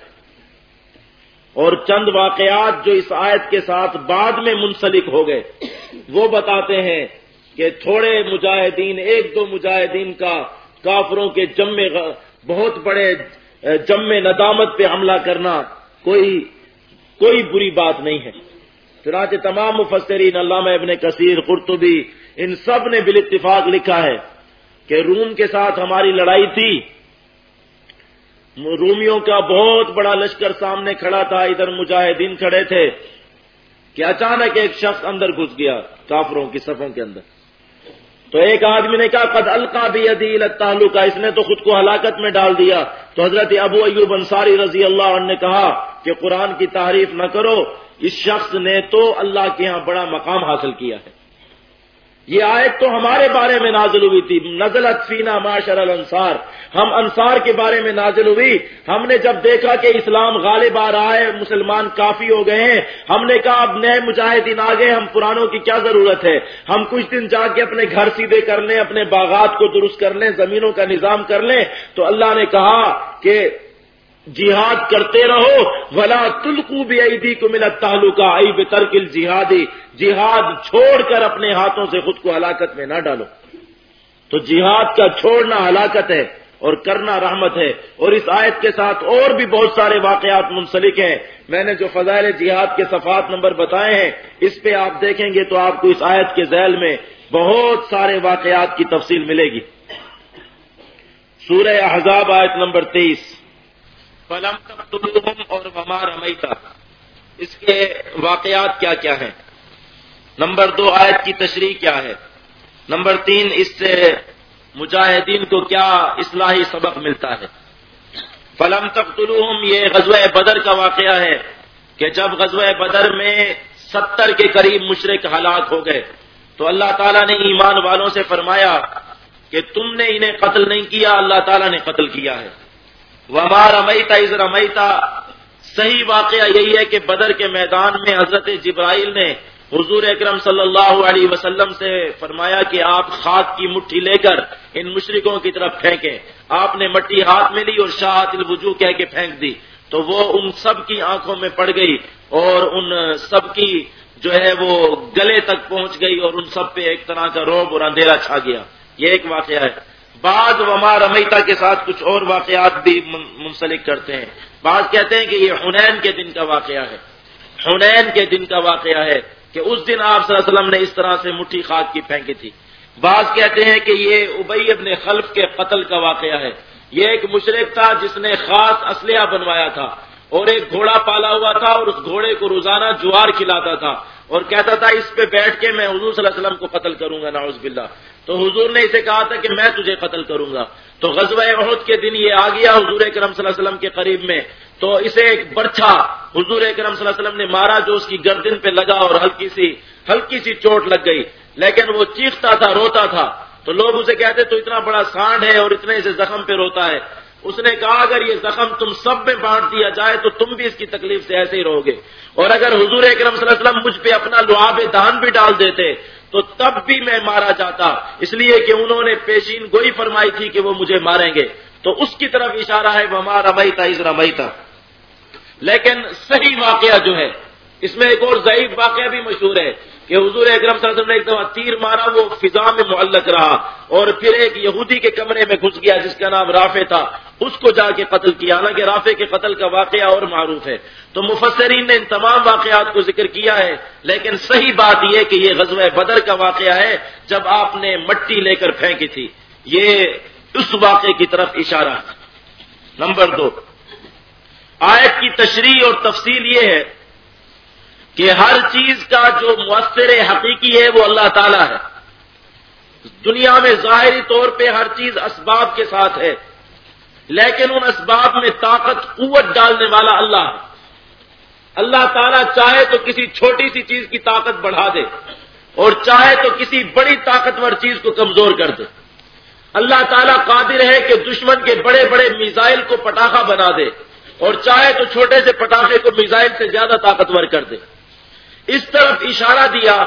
اور چند واقعات جو اس آیت کے ساتھ بعد میں منسلک ہو گئے، وہ بتاتے ہیں کہ تھوڑے مجاہدین، ایک دو مجاہدین کا کافروں کے جمے بہت بڑے جم ندامت پہ حملہ کرنا کوئی کوئی بری بات نہیں ہے۔ چنانچہ تمام مفسرین، علامہ ابن کثیر، قرطبی، ان سب نے بال اتفاق لکھا ہے کہ روم کے ساتھ ہماری لڑائی تھی۔ رومیوں کا بہت بڑا لشکر سامنے کھڑا تھا، ادھر مجاہدین کھڑے تھے کہ اچانک ایک شخص اندر گھس گیا کافروں کی صفوں کے اندر۔ تو ایک آدمی نے کہا، قد القا بھی عدیل تعلق اس نے تو خود کو ہلاکت میں ڈال دیا۔ تو حضرت ابو ایوب انصاری رضی اللہ عنہ نے کہا کہ قرآن کی تعریف نہ کرو، اس شخص نے تو اللہ کے ہاں بڑا مقام حاصل کیا ہے۔ یہ آیت تو ہمارے بارے میں نازل ہوئی تھی۔ نزل فینا معاشر الانصار۔ ہم انصار کے بارے میں نازل ہوئی۔ ہم نے جب دیکھا کہ اسلام غالب آ رہا ہے، مسلمان کافی ہو گئے ہیں، ہم نے کہا، اب نئے مجاہدین آ گئے، ہم پرانوں کی کیا ضرورت ہے؟ ہم کچھ دن جا کے اپنے گھر سیدھے کر لیں، اپنے باغات کو درست کر لیں، زمینوں کا نظام کر لیں۔ تو اللہ نے کہا کہ جہاد کرتے رہو، ولا تلکو بھی عیدی کو ملا تعلقہ آئی بے ترکل جہادی جہاد چھوڑ کر اپنے ہاتھوں سے خود کو ہلاکت میں نہ ڈالو۔ تو جہاد کا چھوڑنا ہلاکت ہے اور کرنا رحمت ہے۔ اور اس آیت کے ساتھ اور بھی بہت سارے واقعات منسلک ہیں۔ میں نے جو فضائل جہاد کے صفات نمبر بتائے ہیں، اس پہ آپ دیکھیں گے تو آپ کو اس آیت کے ذیل میں بہت سارے واقعات کی تفصیل ملے گی۔ سورہ احزاب آیت نمبر تیئیس۔ فلم تم اور وما رمیتا اس کے واقعات کیا کیا ہیں؟ نمبر دو، آیت کی تشریح کیا ہے؟ نمبر تین، اس سے مجاہدین کو کیا اصلاحی سبق ملتا ہے؟ فلم تک یہ غزوہ بدر کا واقعہ ہے کہ جب غزوہ بدر میں ستر کے قریب مشرق ہلاک ہو گئے، تو اللہ تعالیٰ نے ایمان والوں سے فرمایا کہ تم نے انہیں قتل نہیں کیا، اللہ تعالیٰ نے قتل کیا ہے۔ وبا رمیتا از رمیتا۔ صحیح واقعہ یہی ہے کہ بدر کے میدان میں حضرت جبرائیل نے حضور اکرم صلی اللہ علیہ وسلم سے فرمایا کہ آپ خاک کی مٹھی لے کر ان مشرقوں کی طرف پھینکیں۔ آپ نے مٹی ہاتھ میں لی اور شاہت الوجو کہہ کے پھینک دی۔ تو وہ ان سب کی آنکھوں میں پڑ گئی اور ان سب کی جو ہے وہ گلے تک پہنچ گئی اور ان سب پہ ایک طرح کا روب اور اندھیرا چھا گیا۔ یہ ایک واقعہ ہے۔ بعض وما رمیتا کے ساتھ کچھ اور واقعات بھی منسلک کرتے ہیں۔ بعض کہتے ہیں کہ یہ حنین کے دن کا واقعہ ہے۔ حنین کے دن کا واقعہ ہے کہ اس دن آپ صلی اللہ علیہ وسلم نے اس طرح سے مٹھی خاک کی پھینکی تھی۔ بعض کہتے ہیں کہ یہ ابئی ابن خلف کے قتل کا واقعہ ہے۔ یہ ایک مشرق تھا جس نے خاص اسلحہ بنوایا تھا اور ایک گھوڑا پالا ہوا تھا اور اس گھوڑے کو روزانہ جوار کھلاتا تھا اور کہتا تھا اس پہ بیٹھ کے میں حضور صلی اللہ علیہ وسلم کو قتل کروں گا ناؤز باللہ۔ تو حضور نے اسے کہا تھا کہ میں تجھے قتل کروں گا۔ تو غزوہ عہد کے دن یہ آ گیا حضور کرم صلی اللہ علیہ وسلم کے قریب میں۔ تو اسے ایک برچھا حضور کرم صلی اللہ علیہ وسلم نے مارا جو اس کی گردن پہ لگا اور ہلکی سی ہلکی سی چوٹ لگ گئی۔ لیکن وہ چیختا تھا، روتا تھا۔ تو لوگ اسے کہتے، تو اتنا بڑا سانڈ ہے اور اتنے سے زخم پہ روتا ہے۔ اس نے کہا، اگر یہ زخم تم سب میں بانٹ دیا جائے تو تم بھی اس کی تکلیف سے ایسے ہی رہو گے۔ اور اگر حضور اکرم صلی اللہ علیہ وسلم مجھ پہ اپنا لعاب دان بھی ڈال دیتے تو تب بھی میں مارا جاتا۔ اس لیے کہ انہوں نے پیشین گوئی فرمائی تھی کہ وہ مجھے ماریں گے۔ تو اس کی طرف اشارہ ہے وہ مارا مئی تھا ازرا تھا لیکن صحیح واقعہ جو ہے، اس میں ایک اور ضعیف واقعہ بھی مشہور ہے۔ کہ حضور اکرم صلی اللہ علیہ وسلم نے ایک دفعہ تیر مارا، وہ فضا میں معلق رہا۔ اور پھر ایک یہودی کے کمرے میں گھس گیا جس کا نام رافع تھا۔ اس کو جا کے قتل کیا۔ حالانکہ رافع کے قتل کا واقعہ اور معروف ہے۔ تو مفسرین نے ان تمام واقعات کو ذکر کیا ہے۔ لیکن صحیح بات یہ کہ یہ غزوہ بدر کا واقعہ ہے جب آپ نے مٹی لے کر پھینکی تھی۔ یہ اس واقعے کی طرف اشارہ نمبر دو۔ آیت کی تشریح اور تفصیل یہ ہے کہ ہر چیز کا جو مؤثر حقیقی ہے وہ اللہ تعالی ہے۔ دنیا میں ظاہری طور پہ ہر چیز اسباب کے ساتھ ہے، لیکن ان اسباب میں طاقت، قوت ڈالنے والا اللہ ہے۔ اللہ تعالیٰ چاہے تو کسی چھوٹی سی چیز کی طاقت بڑھا دے اور چاہے تو کسی بڑی طاقتور چیز کو کمزور کر دے۔ اللہ تعالیٰ قادر ہے کہ دشمن کے بڑے بڑے میزائل کو پٹاخہ بنا دے اور چاہے تو چھوٹے سے پٹاخے کو میزائل سے زیادہ طاقتور کر دے۔ اس طرف اشارہ دیا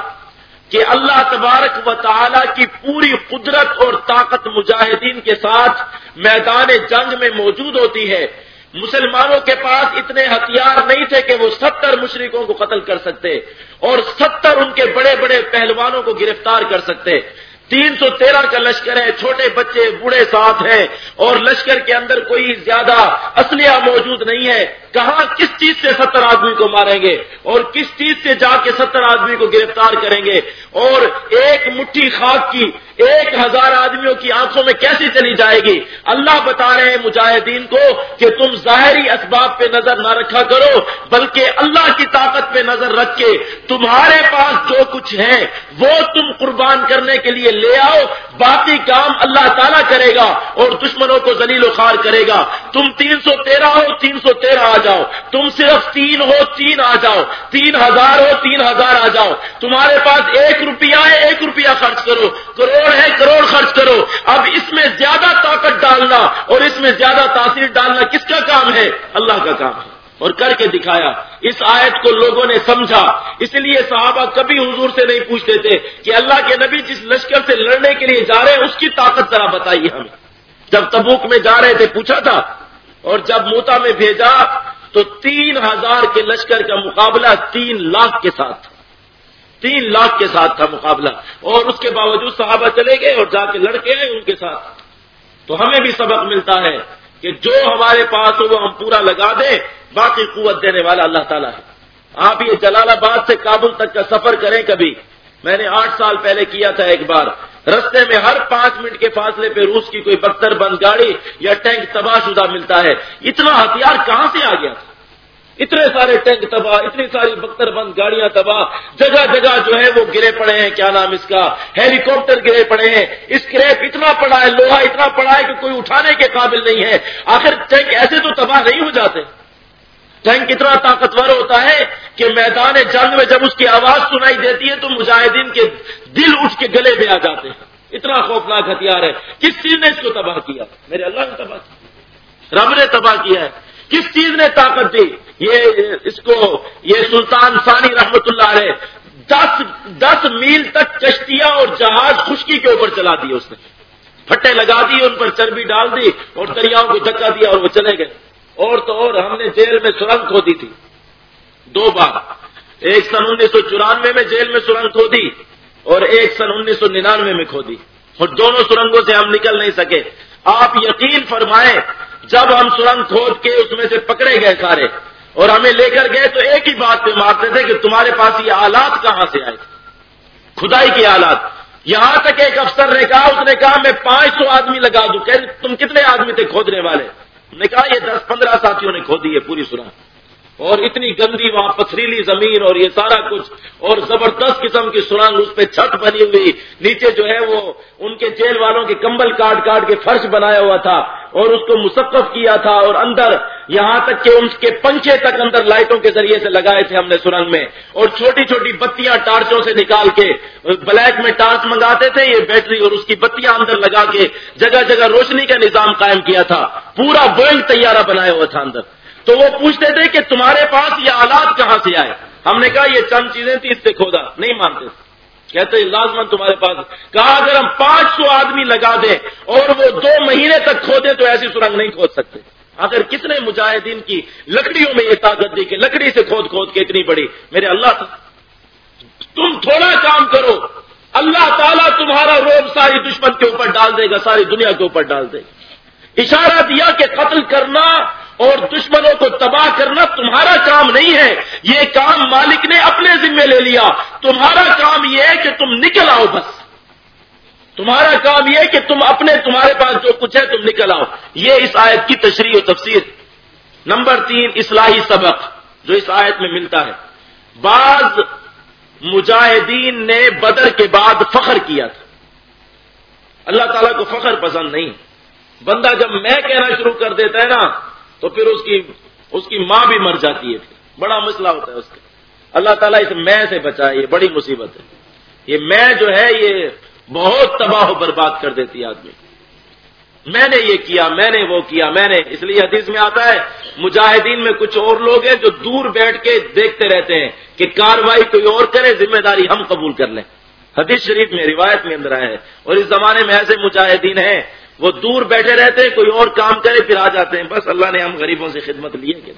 کہ اللہ تبارک و تعالی کی پوری قدرت اور طاقت مجاہدین کے ساتھ میدان جنگ میں موجود ہوتی ہے۔ مسلمانوں کے پاس اتنے ہتھیار نہیں تھے کہ وہ ستر مشرقوں کو قتل کر سکتے اور ستر ان کے بڑے بڑے پہلوانوں کو گرفتار کر سکتے۔ تین سو تیرہ کا لشکر ہے، چھوٹے بچے، بوڑھے ساتھ ہیں اور لشکر کے اندر کوئی زیادہ اسلحہ موجود نہیں ہے۔ کہاں کس چیز سے ستر آدمی کو ماریں گے اور کس چیز سے جا کے ستر آدمی کو گرفتار کریں گے اور ایک مٹھی خاک کی ایک ہزار آدمیوں کی آنکھوں میں کیسی چلی جائے گی؟ اللہ بتا رہے ہیں مجاہدین کو کہ تم ظاہری اسباب پہ نظر نہ رکھا کرو، بلکہ اللہ کی طاقت پہ نظر رکھ کے تمہارے پاس جو کچھ ہے وہ تم قربان کرنے کے لیے لے آؤ۔ باقی کام اللہ تعالیٰ کرے گا اور دشمنوں کو ذلیل و خار کرے گا۔ تم تین سو تیرہ ہو تین سو تیرہ آ جاؤ تم صرف تین ہو تین آ جاؤ تین ہزار ہو تین ہزار آ جاؤ تمہارے پاس ایک روپیہ ہے ایک روپیہ خرچ کرو کروڑ ہے کروڑ خرچ کرو اب اس میں زیادہ طاقت ڈالنا اور اس میں زیادہ تاثیر ڈالنا کس کا کام ہے اللہ کا کام ہے اور کر کے دکھایا اس آیت کو لوگوں نے سمجھا اس لیے صحابہ کبھی حضور سے نہیں پوچھتے تھے کہ اللہ کے نبی جس لشکر سے لڑنے کے لیے جا رہے ہیں، اس کی طاقت ذرا بتائیے ہمیں۔ جب تبوک میں جا رہے تھے پوچھا تھا اور جب موتا میں بھیجا تو تین ہزار کے لشکر کا مقابلہ تین لاکھ کے ساتھ تین لاکھ کے ساتھ تھا مقابلہ۔ اور اس کے باوجود صحابہ چلے گئے اور جا کے لڑکے آئے ان کے ساتھ۔ تو ہمیں بھی سبق ملتا ہے کہ جو ہمارے پاس ہو وہ ہم پورا لگا دیں، باقی قوت دینے والا اللہ تعالیٰ ہے۔ آپ یہ جلال آباد سے کابل تک کا سفر کریں کبھی۔ میں نے آٹھ سال پہلے کیا تھا ایک بار۔ رستے میں ہر پانچ منٹ کے فاصلے پہ روس کی کوئی بختر بند گاڑی یا ٹینک تباہ شدہ ملتا ہے۔ اتنا ہتھیار کہاں سے آ گیا؟ تھا اتنے سارے ٹینک تباہ، اتنی ساری بختر بند گاڑیاں تباہ۔ جگہ جگہ جو ہے وہ گرے پڑے ہیں، کیا نام اس کا؟ ہیلی کاپٹر گرے پڑے ہیں۔ اسکریپ اتنا پڑا ہے، لوہا اتنا پڑا ہے کہ کوئی اٹھانے کے قابل نہیں ہے۔ آخر ٹینک ایسے تو تباہ نہیں ہو جاتے۔ ٹینک اتنا طاقتور ہوتا ہے کہ میدان جنگ میں جب اس کی آواز سنائی دیتی ہے تو مجاہدین کے دل اٹھ کے گلے میں آ جاتے ہیں۔ اتنا خوفناک ہتھیار ہے۔ کس چیز نے اس کو تباہ کیا؟ میرے اللہ نے تباہ کیا۔ رب نے تباہ کیا ہے۔ کس چیز نے طاقت دی؟ یہ اس کو یہ سلطان ثانی رحمت اللہ علیہ دس دس میل تک کشتیاں اور جہاز خشکی کے اوپر چلا دیے اس نے۔ پھٹے لگا دیے، ان پر چربی ڈال دی اور دریاؤں کو دھکا دیا اور وہ چلے گئے۔ اور تو اور ہم نے جیل میں سرنگ کھودی تھی۔ دو بار۔ ایک سن انیس سو چورانوے میں جیل میں سرنگ کھودی اور ایک سن انیس سو ننانوے میں کھودی۔ اور دونوں سرنگوں سے ہم نکل نہیں سکے۔ آپ یقین فرمائیں، جب ہم سرنگ کھود کے اس میں سے پکڑے گئے سارے اور ہمیں لے کر گئے تو ایک ہی بات پہ مارتے تھے کہ تمہارے پاس یہ آلات کہاں سے آئے؟ کھدائی کے آلات۔ یہاں تک ایک افسر نے کہا، اس نے کہا، میں پانچ سو آدمی لگا دوں۔ کہ تم کتنے آدمی تھے کھودنے والے؟ نے کہا، یہ دس پندرہ ساتھیوں نے کھودی ہے پوری سرنگ۔ اور اتنی گندی وہاں پتھریلی زمین اور یہ سارا کچھ اور زبردست قسم کی سرنگ اس پہ چھت بنی ہوئی۔ نیچے جو ہے وہ ان کے جیل والوں کے کمبل کاٹ کاٹ کے فرش بنایا ہوا تھا اور اس کو مسقف کیا تھا اور اندر یہاں تک کہ ان کے پنکھے تک اندر لائٹوں کے ذریعے سے لگائے تھے ہم نے سرنگ میں۔ اور چھوٹی چھوٹی بتیاں ٹارچوں سے نکال کے بلیک میں ٹارچ منگاتے تھے، یہ بیٹری اور اس کی بتیاں اندر لگا کے جگہ جگہ روشنی کا نظام قائم کیا تھا۔ پورا بوئنگ تیارہ بنایا ہوا تھا اندر۔ تو وہ پوچھتے تھے کہ تمہارے پاس یہ آلات کہاں سے آئے؟ ہم نے کہا یہ چند چیزیں تھی اس سے کھودا، نہیں مانتے۔ کہتے لازمن تمہارے پاس۔ کہا، اگر ہم پانچ سو آدمی لگا دیں اور وہ دو مہینے تک کھودے تو ایسی سرنگ نہیں کھود سکتے۔ اگر کتنے مجاہدین کی لکڑیوں میں یہ طاقت دی کہ لکڑی سے کھود کھود کے اتنی بڑی، میرے اللہ تم تھوڑا کام کرو۔ اللہ تعالیٰ تمہارا روب ساری دشمن کے اوپر ڈال دے گا، ساری دنیا کے اوپر ڈال دے گا۔ اشارہ دیا کہ قتل کرنا اور دشمنوں کو تباہ کرنا تمہارا کام نہیں ہے۔ یہ کام مالک نے اپنے ذمے لے لیا۔ تمہارا کام یہ ہے کہ تم نکل آؤ بس۔ تمہارا کام یہ ہے کہ تم اپنے تمہارے پاس جو کچھ ہے تم نکل آؤ۔ یہ اس آیت کی تشریح و تفسیر۔ نمبر تین، اصلاحی سبق، جو اس آیت میں ملتا ہے۔ بعض مجاہدین نے بدر کے بعد فخر کیا تھا۔ اللہ تعالیٰ کو فخر پسند نہیں۔ بندہ جب میں کہنا شروع کر دیتا ہے نا تو پھر اس کی اس کی ماں بھی مر جاتی ہے بڑا مسئلہ ہوتا ہے اس کا۔ اللہ تعالیٰ اس میں سے بچائے، یہ بڑی مصیبت ہے۔ یہ میں جو ہے، یہ بہت تباہ و برباد کر دیتی ہے آدمی۔ میں نے یہ کیا، میں نے وہ کیا، میں نے اس لیے حدیث میں آتا ہے، مجاہدین میں کچھ اور لوگ ہیں جو دور بیٹھ کے دیکھتے رہتے ہیں کہ کاروائی کوئی اور کرے، ذمہ داری ہم قبول کر لیں۔ حدیث شریف میں، روایت میں اندر آئے ہیں اور اس زمانے میں ایسے مجاہدین ہیں وہ دور بیٹھے رہتے ہیں، کوئی اور کام کرے، پھر آ جاتے ہیں۔ بس اللہ نے ہم غریبوں سے خدمت لی ہے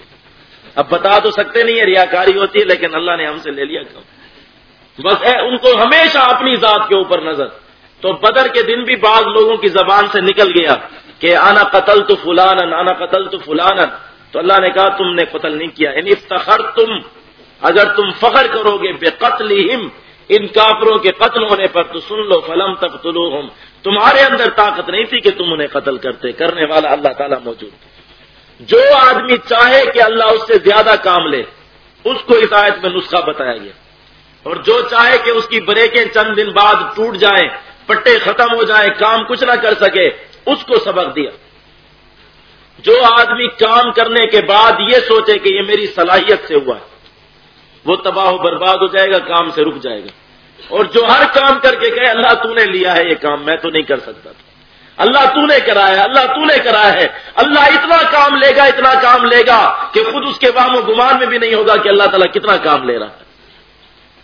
اب بتا تو سکتے نہیں ہے ریاکاری ہوتی ہے، لیکن اللہ نے ہم سے لے لیا کم بس ہے ان کو ہمیشہ اپنی ذات کے اوپر نظر۔ تو بدر کے دن بھی بعض لوگوں کی زبان سے نکل گیا کہ آنا قتل تو فلان آنا قتل تو فلان تو اللہ نے کہا، تم نے قتل نہیں کیا۔ یعنی افتخر تم اگر تم فخر کرو گے بے قتل ان کافروں کے قتل ہونے پر تو سن لو، فلم تک تمہارے اندر طاقت نہیں تھی کہ تم انہیں قتل کرتے۔ کرنے والا اللہ تعالیٰ موجود۔ جو آدمی چاہے کہ اللہ اس سے زیادہ کام لے، اس کو اس آیت میں نسخہ بتایا گیا۔ اور جو چاہے کہ اس کی بریکیں چند دن بعد ٹوٹ جائیں، پٹے ختم ہو جائیں، کام کچھ نہ کر سکے، اس کو سبق دیا۔ جو آدمی کام کرنے کے بعد یہ سوچے کہ یہ میری صلاحیت سے ہوا ہے وہ تباہ و برباد ہو جائے گا، کام سے رک جائے گا۔ اور جو ہر کام کر کے کہے، اللہ تو نے لیا ہے یہ کام، میں تو نہیں کر سکتا۔ تھا اللہ تو نے کرا ہے، اللہ تو نے کرا ہے۔ اللہ اتنا کام لے گا، اتنا کام لے گا کہ خود اس کے وام و گمان میں بھی نہیں ہوگا کہ اللہ تعالیٰ کتنا کام لے رہا ہے۔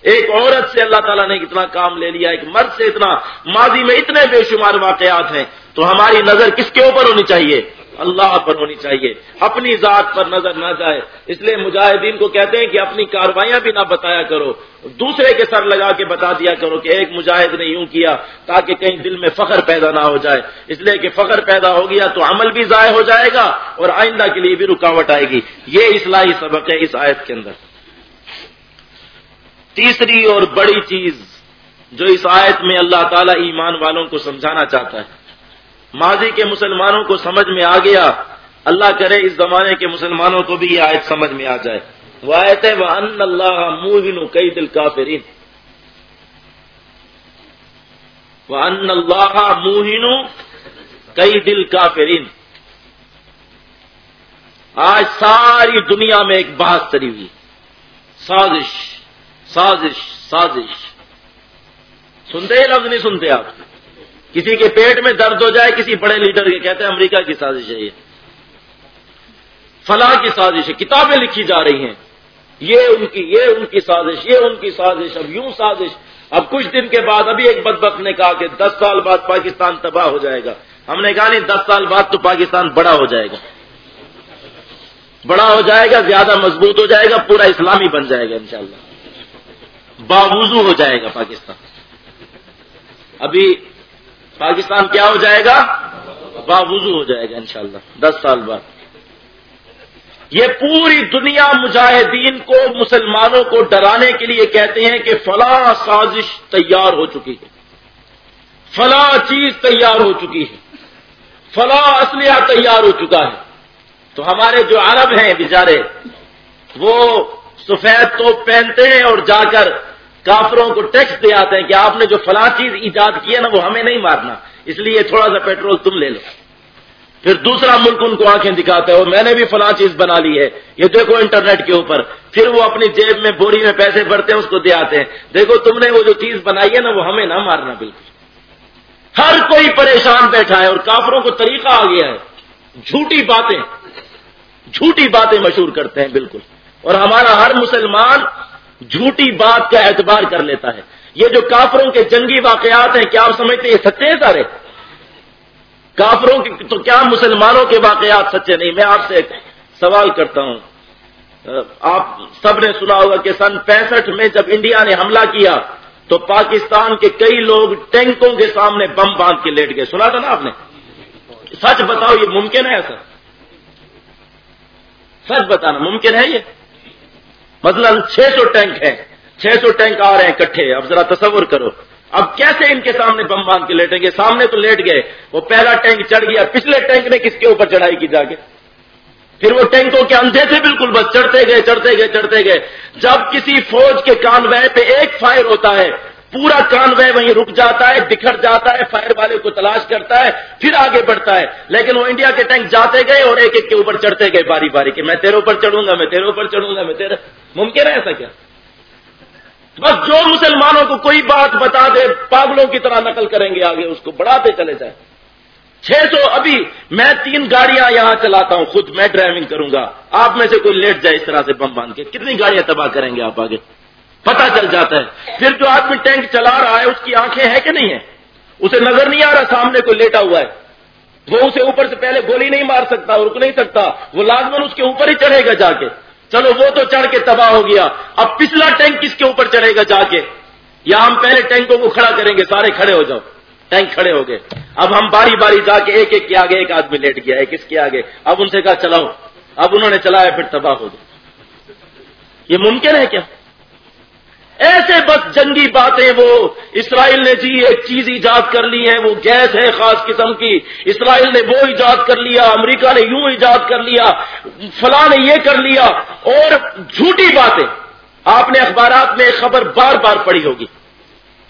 ایک عورت سے اللہ تعالیٰ نے اتنا کام لے لیا، ایک مرد سے اتنا۔ ماضی میں اتنے بے شمار واقعات ہیں۔ تو ہماری نظر کس کے اوپر ہونی چاہیے؟ اللہ پر ہونی چاہیے۔ اپنی ذات پر نظر نہ جائے۔ اس لیے مجاہدین کو کہتے ہیں کہ اپنی کاروائیاں بھی نہ بتایا کرو۔ دوسرے کے سر لگا کے بتا دیا کرو کہ ایک مجاہد نے یوں کیا تاکہ کہیں دل میں فخر پیدا نہ ہو جائے۔ اس لیے کہ فخر پیدا ہو گیا تو عمل بھی ضائع ہو جائے گا اور آئندہ کے لیے بھی رکاوٹ آئے گی۔ یہ اصلاحی سبق ہے اس آیت کے اندر۔ تیسری اور بڑی چیز جو اس آیت میں اللہ تعالیٰ ایمان والوں کو سمجھانا چاہتا ہے۔ ماضی کے مسلمانوں کو سمجھ میں آ گیا۔ اللہ کرے اس زمانے کے مسلمانوں کو بھی یہ آیت سمجھ میں آ جائے۔ وہ آیت ہے وہ ان اللہ منہ کئی دل کافرین وہ ان اللہ منہ کئی دل کافرین آج ساری دنیا میں ایک بحث چلی ہوئی۔ سازش سازش سازش۔ سنتے لفظ، نہیں سنتے آپ؟ کسی کے پیٹ میں درد ہو جائے، کسی بڑے لیڈر کے کہتے ہیں، امریکہ کی سازش ہے یہ۔ فلاں کی سازش ہے، کتابیں لکھی جا رہی ہیں۔ یہ ان کی، یہ ان کی سازش، یہ ان کی سازش، اب یوں سازش۔ اب کچھ دن کے بعد، ابھی ایک بدبخت نے کہا کہ دس سال بعد پاکستان تباہ ہو جائے گا۔ ہم نے کہا نہیں، دس سال بعد تو پاکستان بڑا ہو جائے گا۔ بڑا ہو جائے گا، زیادہ مضبوط ہو جائے گا، پورا اسلامی بن جائے گا انشاءاللہ۔ باوضو ہو جائے گا پاکستان۔ ابھی پاکستان کیا ہو جائے گا؟ باوضو ہو جائے گا انشاءاللہ، دس سال بعد۔ یہ پوری دنیا مجاہدین کو، مسلمانوں کو ڈرانے کے لیے کہتے ہیں کہ فلاں سازش تیار ہو چکی ہے۔ فلاں چیز تیار ہو چکی ہے۔ فلاں اسلحہ تیار ہو چکا ہے۔ تو ہمارے جو عرب ہیں بیچارے، وہ سفید تو پہنتے ہیں اور جا کر کافروں کو ٹیکس دے آتے ہیں کہ آپ نے جو فلاں چیز ایجاد کی ہے نا وہ ہمیں نہیں مارنا۔ اس لیے تھوڑا سا پیٹرول تم لے لو۔ پھر دوسرا ملک ان کو آنکھیں دکھاتا ہے، اور میں نے بھی فلاں چیز بنا لی ہے۔ یہ دیکھو انٹرنیٹ کے اوپر۔ پھر وہ اپنی جیب میں بوری میں پیسے بھرتے ہیں، اس کو دے آتے ہیں۔ دیکھو تم نے وہ جو چیز بنائی ہے نا، وہ ہمیں نہ مارنا بالکل۔ ہر کوئی پریشان بیٹھا ہے اور کافروں کو طریقہ آ گیا ہے۔ جھوٹی باتیں جھوٹی باتیں مشہور کرتے ہیں، بالکل۔ اور ہمارا ہر مسلمان جھوٹی بات کا اعتبار کر لیتا ہے۔ یہ جو کافروں کے جنگی واقعات ہیں، کیا آپ سمجھتے ہیں یہ سچے ہیں سارے؟ کافروں کی تو کیا مسلمانوں کے واقعات سچے نہیں؟ میں آپ سے ایک سوال کرتا ہوں۔ آپ سب نے سنا ہوگا کہ سن پینسٹھ میں جب انڈیا نے حملہ کیا، تو پاکستان کے کئی لوگ ٹینکوں کے سامنے بم باندھ کے لیٹ گئے۔ سنا تھا نا آپ نے؟ سچ بتاؤ، یہ ممکن ہے ایسا؟ سچ بتانا ممکن ہے یہ؟ مطلب چھ سو ٹینک ہیں، چھ سو ٹینک آ رہے ہیں کٹھے اب ذرا تصور کرو۔ اب کیسے ان کے سامنے بم باندھ کے لیٹیں گے؟ سامنے تو لیٹ گئے، وہ پہلا ٹینک چڑھ گیا، پچھلے ٹینک نے کس کے اوپر چڑھائی کی جا کے؟ پھر وہ ٹینکوں کے اندھے تھے بالکل بس، چڑھتے گئے چڑھتے گئے چڑھتے گئے۔ جب کسی فوج کے کان وے پہ ایک فائر ہوتا ہے، پورا کان وے وہیں رک جاتا ہے، بکھر جاتا ہے، فائر والے کو تلاش کرتا ہے، پھر آگے بڑھتا ہے۔ لیکن وہ انڈیا کے ٹینک جاتے گئے اور ایک ایک کے اوپر چڑھتے گئے، باری باری کے میں تیرے اوپر چڑھوں گا، میں تیرے اوپر چڑھوں گا، میں تیرے ممکن ہے ایسا کیا؟ بس جو مسلمانوں کو کوئی بات بتا دے، پاگلوں کی طرح نقل کریں گے آگے، اس کو بڑھاتے چلے جائیں۔ چھ سو، ابھی میں تین گاڑیاں یہاں چلاتا ہوں، خود میں ڈرائیونگ کروں گا۔ آپ میں سے کوئی لیٹ جائے اس طرح سے بم باندھ کے۔ کتنی گاڑیاں تباہ کریں گے آپ آگے؟ پتا چل جاتا ہے۔ پھر جو آدمی ٹینک چلا رہا ہے، اس کی آنکھیں ہیں کہ نہیں ہے اسے نظر نہیں آ رہا، سامنے کوئی لیٹا ہوا ہے۔ وہ اسے اوپر سے پہلے گولی نہیں مار سکتا، رک نہیں سکتا۔ وہ لازمن اس کے اوپر ہی چڑھے گا جا کے۔ چلو وہ تو چڑھ کے تباہ ہو گیا۔ اب پچھلا ٹینک کس کے اوپر چڑھے گا جا کے؟ یا ہم پہلے ٹینکوں کو کھڑا کریں گے، سارے کھڑے ہو جاؤ۔ ٹینک کھڑے ہو گئے۔ اب ہم باری باری جا کے ایک ایک کے آگے ایک آدمی لیٹ گیا، ایک اس کے آگے۔ اب ان سے کہا، چلاؤ۔ اب انہوں نے چلایا، پھر تباہ ہو گیا یہ ممکن ہے کیا؟ ایسے بس جنگی باتیں وہ، اسرائیل نے جی ایک چیز ایجاد کر لی ہے وہ گیس ہے خاص قسم کی۔ اسرائیل نے وہ ایجاد کر لیا، امریکہ نے یوں ایجاد کر لیا، فلاں نے یہ کر لیا، اور جھوٹی باتیں۔ آپ نے اخبارات میں خبر بار بار پڑھی ہوگی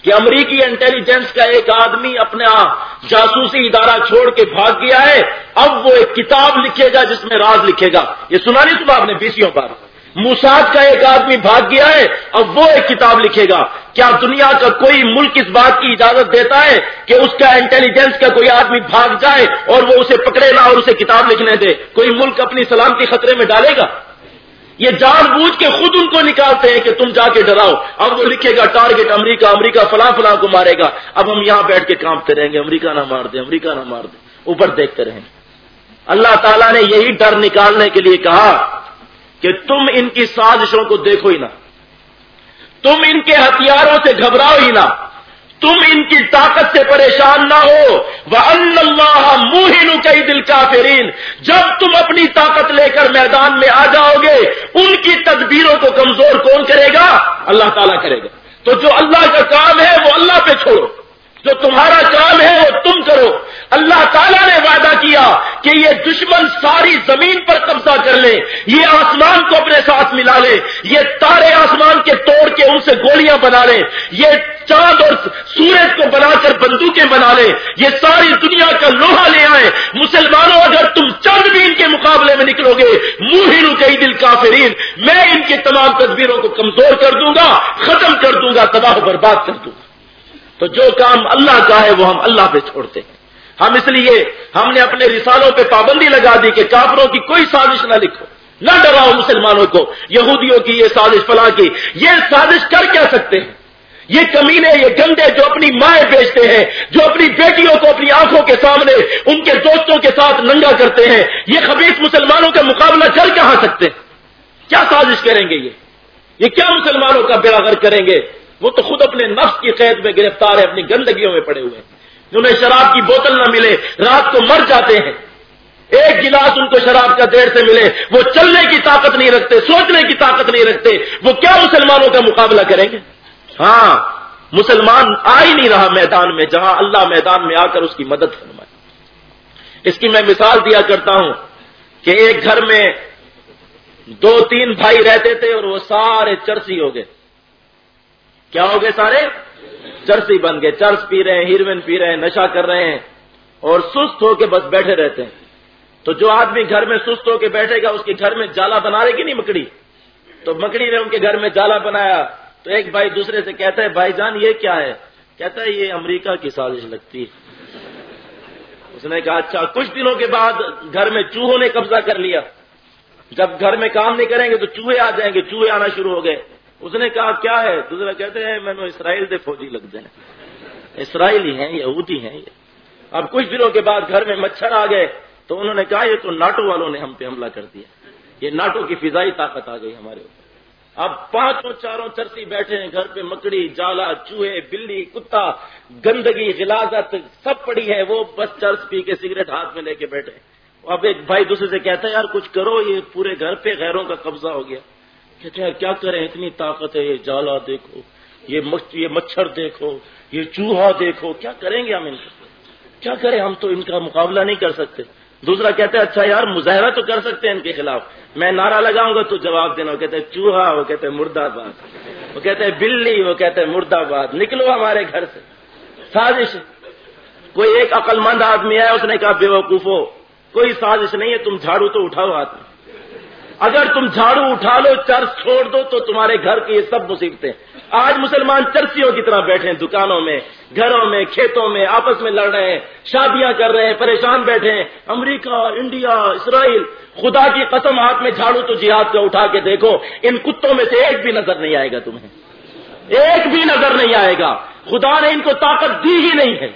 کہ امریکی انٹیلیجنس کا ایک آدمی اپنا جاسوسی ادارہ چھوڑ کے بھاگ گیا ہے۔ اب وہ ایک کتاب لکھے گا جس میں راز لکھے گا۔ یہ سنا نہیں سنا آپ نے بیسیوں بار۔ موساد کا ایک آدمی بھاگ گیا ہے، اب وہ ایک کتاب لکھے گا۔ کیا دنیا کا کوئی ملک اس بات کی اجازت دیتا ہے کہ اس کا انٹیلیجنس کا کوئی آدمی بھاگ جائے اور وہ اسے پکڑے نہ اور اسے کتاب لکھنے دے؟ کوئی ملک اپنی سلامتی خطرے میں ڈالے گا؟ یہ جان بوجھ کے خود ان کو نکالتے ہیں کہ تم جا کے ڈراؤ۔ اب وہ لکھے گا ٹارگیٹ امریکہ امریکہ فلاں فلاں کو مارے گا۔ اب ہم یہاں بیٹھ کے کانپتے رہیں گے۔ امریکہ نہ مار دے، امریکہ نہ مار دے۔ اوپر دیکھتے رہیں۔ گے اللہ تعالیٰ نے یہی ڈر نکالنے کے لیے کہا۔ کہ تم ان کی سازشوں کو دیکھو ہی نہ۔ تم ان کے ہتھیاروں سے گھبراؤ ہی نہ۔ تم ان کی طاقت سے پریشان نہ ہو۔ وہ اللہ منہ کئی دل کا جب تم اپنی طاقت لے کر میدان میں آ جاؤ گے، ان کی تدبیروں کو کمزور کون کرے گا؟ اللہ تعالیٰ کرے گا۔ تو جو اللہ کا کام ہے، وہ اللہ پہ چھوڑو۔ جو تمہارا کام ہے، وہ تم کرو۔ اللہ تعالیٰ نے وعدہ کیا کہ یہ دشمن ساری زمین پر قبضہ کر لے، یہ آسمان کو اپنے ساتھ ملا لے، یہ تارے آسمان کے توڑ کے ان سے گولیاں بنا لے، یہ چاند اور سورج کو بنا کر بندوقیں بنا لے، یہ ساری دنیا کا لوہا لے آئے۔ مسلمانوں، اگر تم چند بھی ان کے مقابلے میں نکلو گے، منہ ہی دل کافرین، میں ان کی تمام تصویروں کو کمزور کر دوں گا، ختم کر دوں گا، تباہ برباد کر دوں گا۔ تو جو کام اللہ کا ہے، وہ ہم اللہ پہ چھوڑتے ہیں۔ ہم اس لیے ہم نے اپنے رسالوں پہ پابندی لگا دی کہ کافروں کی کوئی سازش نہ لکھو، نہ ڈراؤ مسلمانوں کو، یہودیوں کی یہ سازش فلاں کی۔ یہ سازش کر کیا سکتے ہیں؟ یہ کمینے، یہ گندے جو اپنی مائیں بیچتے ہیں، جو اپنی بیٹیوں کو اپنی آنکھوں کے سامنے ان کے دوستوں کے ساتھ ننگا کرتے ہیں، یہ خبیص مسلمانوں کا مقابلہ کر کہاں سکتے ہیں؟ کیا سازش کریں گے یہ؟ یہ کیا مسلمانوں کا بیڑا گر کریں گے؟ وہ تو خود اپنے نفس کی قید میں گرفتار ہے اپنی گندگیوں میں پڑے ہوئے ہیں۔ انہیں شراب کی بوتل نہ ملے، رات کو مر جاتے ہیں۔ ایک گلاس ان کو شراب کا دیر سے ملے، وہ چلنے کی طاقت نہیں رکھتے، سوچنے کی طاقت نہیں رکھتے۔ وہ کیا مسلمانوں کا مقابلہ کریں گے؟ ہاں مسلمان آ ہی نہیں رہا میدان میں، جہاں اللہ میدان میں آ کر اس کی مدد فرمائے۔ اس کی میں مثال دیا کرتا ہوں کہ ایک گھر میں دو تین بھائی رہتے تھے اور وہ سارے چرسی ہو گئے۔ کیا ہو گئے سارے؟ چرسی بن گئے، چرس پی رہے ہیں، ہیروئن پی رہے ہیں نشا کر رہے ہیں اور سست ہو کے بس بیٹھے رہتے ہیں۔ تو جو آدمی گھر میں سست ہو کے بیٹھے گا، اس کے گھر میں جالا بنا رہے گی نہیں مکڑی؟ تو مکڑی نے ان کے گھر میں جالا بنایا۔ تو ایک بھائی دوسرے سے کہتا ہے، بھائی جان، یہ کیا ہے؟ کہتا ہے، یہ امریکہ کی سازش لگتی ہے۔ اس نے کہا اچھا کچھ دنوں کے بعد گھر میں چوہوں نے قبضہ کر لیا۔ جب گھر میں کام نہیں کریں گے تو چوہے آ جائیں گے، چوہے آنا شروع ہو گئے۔ اس نے کہا، کیا ہے؟ دوسرا کہتے ہیں، میں نے اسرائیل دے فوجی لگ جائیں. اسرائیلی ہیں، یہودی ہیں یہ۔ اب کچھ دنوں کے بعد گھر میں مچھر آ گئے تو انہوں نے کہا، یہ تو ناٹو والوں نے ہم پہ حملہ کر دیا۔ یہ ناٹو کی فضائی طاقت آ گئی ہمارے اوپر۔ اب پانچوں چاروں چرسی بیٹھے ہیں، گھر پہ مکڑی، جالا، چوہے، بلی، کتا، گندگی، غلازت، سب پڑی ہے۔ وہ بس چرس پی کے سگریٹ ہاتھ میں لے کے بیٹھے۔ اب ایک بھائی دوسرے سے کہتا ہے، یار کچھ کرو، یہ پورے گھر پہ غیروں کا قبضہ ہو گیا۔ کہتے ہیں کیا کریں؟ اتنی طاقت ہے، یہ جالا دیکھو، یہ مچھر دیکھو، یہ چوہا دیکھو، کیا کریں گے ہم ان کا کیا کریں؟ ہم تو ان کا مقابلہ نہیں کر سکتے۔ دوسرا کہتے ہیں اچھا یار، مظاہرہ تو کر سکتے ہیں ان کے خلاف۔ میں نعرہ لگاؤں گا تو جواب دینا۔ وہ کہتے ہیں، چوہا، وہ کہتے ہیں مرد آباد وہ کہتے ہیں، بلی، وہ کہتے ہیں مرد آباد نکلو ہمارے گھر سے۔ سازش کوئی ایک عقل مند آدمی ہے اس نے کہا، بے وقوف ہو۔ کوئی سازش نہیں ہے، تم جھاڑو تو اٹھاؤ ہاتھ میں۔ اگر تم جھاڑو اٹھا لو، چرس چھوڑ دو، تو تمہارے گھر کی یہ سب مصیبتیں۔ آج مسلمان چرسیوں کی طرح بیٹھے ہیں، دکانوں میں، گھروں میں، کھیتوں میں، آپس میں لڑ رہے ہیں، شادیاں کر رہے ہیں، پریشان بیٹھے ہیں۔ امریکہ، انڈیا، اسرائیل، خدا کی قسم ہاتھ میں جھاڑو تو جہاد کا اٹھا کے دیکھو، ان کتوں میں سے ایک بھی نظر نہیں آئے گا تمہیں۔ ایک بھی نظر نہیں آئے گا۔ خدا نے ان کو طاقت دی ہی نہیں ہے۔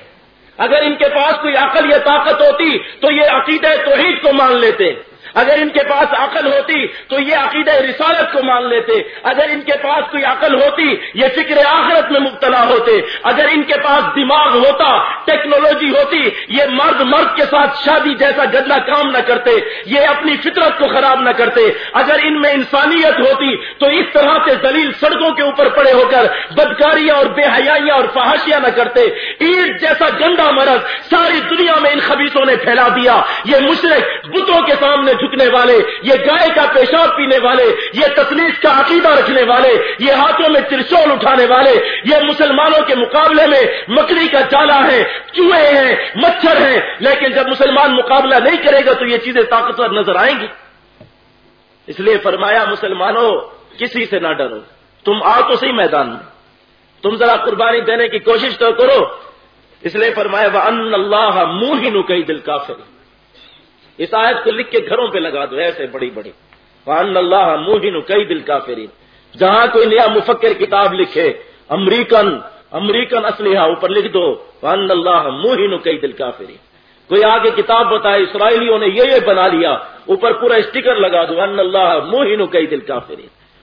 اگر ان کے پاس کوئی عقل یا طاقت ہوتی، تو یہ عقیدہ توحید کو مان لیتے۔ اگر ان کے پاس عقل ہوتی تو یہ عقیدہ رسالت کو مان لیتے اگر ان کے پاس کوئی عقل ہوتی یہ فکر آخرت میں مبتلا ہوتے اگر ان کے پاس دماغ ہوتا ٹیکنالوجی ہوتی یہ مرد مرد کے ساتھ شادی جیسا گدلا کام نہ کرتے یہ اپنی فطرت کو خراب نہ کرتے اگر ان میں انسانیت ہوتی تو اس طرح سے دلیل سڑکوں کے اوپر پڑے ہو کر بدکاریاں اور بے حیاں اور فحاشیاں نہ کرتے عید جیسا گندا مرض ساری دنیا میں ان خبیصوں نے پھیلا دیا یہ مشرق بتوں کے سامنے جھکنے والے، یہ گائے کا پیشاب پینے والے، یہ تصنیف کا عقیدہ رکھنے والے، یہ ہاتھوں میں ترشول اٹھانے والے، یہ مسلمانوں کے مقابلے میں مکڑی کا جالا ہے، چوہے ہیں، مچھر ہیں، لیکن جب مسلمان مقابلہ نہیں کرے گا تو یہ چیزیں طاقتور نظر آئیں گی۔ اس لیے فرمایا، مسلمانوں، کسی سے نہ ڈرو۔ تم آ تو صحیح میدان میں۔ تم ذرا قربانی دینے کی کوشش تو کرو۔ اس لیے فرمایا وہ ان اللہ منہ ہی نو دل کافر اس آیت کو لکھ کے گھروں پہ لگا دو، ایسے بڑی بڑی۔ وان اللہ موہن کئی دل کا جہاں کوئی نیا مفکر کتاب لکھے، امریکن امریکن اسلحہ اوپر لکھ دو۔ وان اللہ موہن کئی دل کا کوئی آگے کتاب بتائے، اسرائیلیوں نے یہ یہ بنا لیا، اوپر پورا اسٹیکر لگا دو۔ ان اللہ موہن کئی دل کا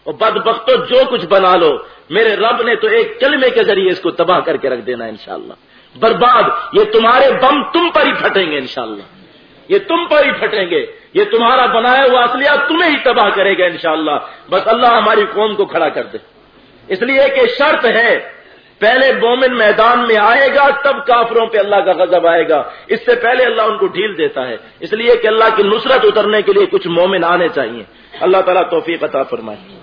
اور بد بختو جو کچھ بنا لو، میرے رب نے تو ایک کلمے کے ذریعے اس کو تباہ کر کے رکھ دینا انشاءاللہ۔ برباد، یہ تمہارے بم تم پر ہی پھٹیں گے انشاءاللہ۔ یہ تم پر ہی پھٹیں گے۔ یہ تمہارا بنایا ہوا اصلیہ تمہیں ہی تباہ کرے گا انشاءاللہ۔ بس اللہ ہماری قوم کو کھڑا کر دے۔ اس لیے کہ شرط ہے، پہلے مومن میدان میں آئے گا، تب کافروں پہ اللہ کا غضب آئے گا۔ اس سے پہلے اللہ ان کو ڈھیل دیتا ہے۔ اس لیے کہ اللہ کی نصرت اترنے کے لیے کچھ مومن آنے چاہیے۔ اللہ تعالیٰ توفیق عطا فرمائے۔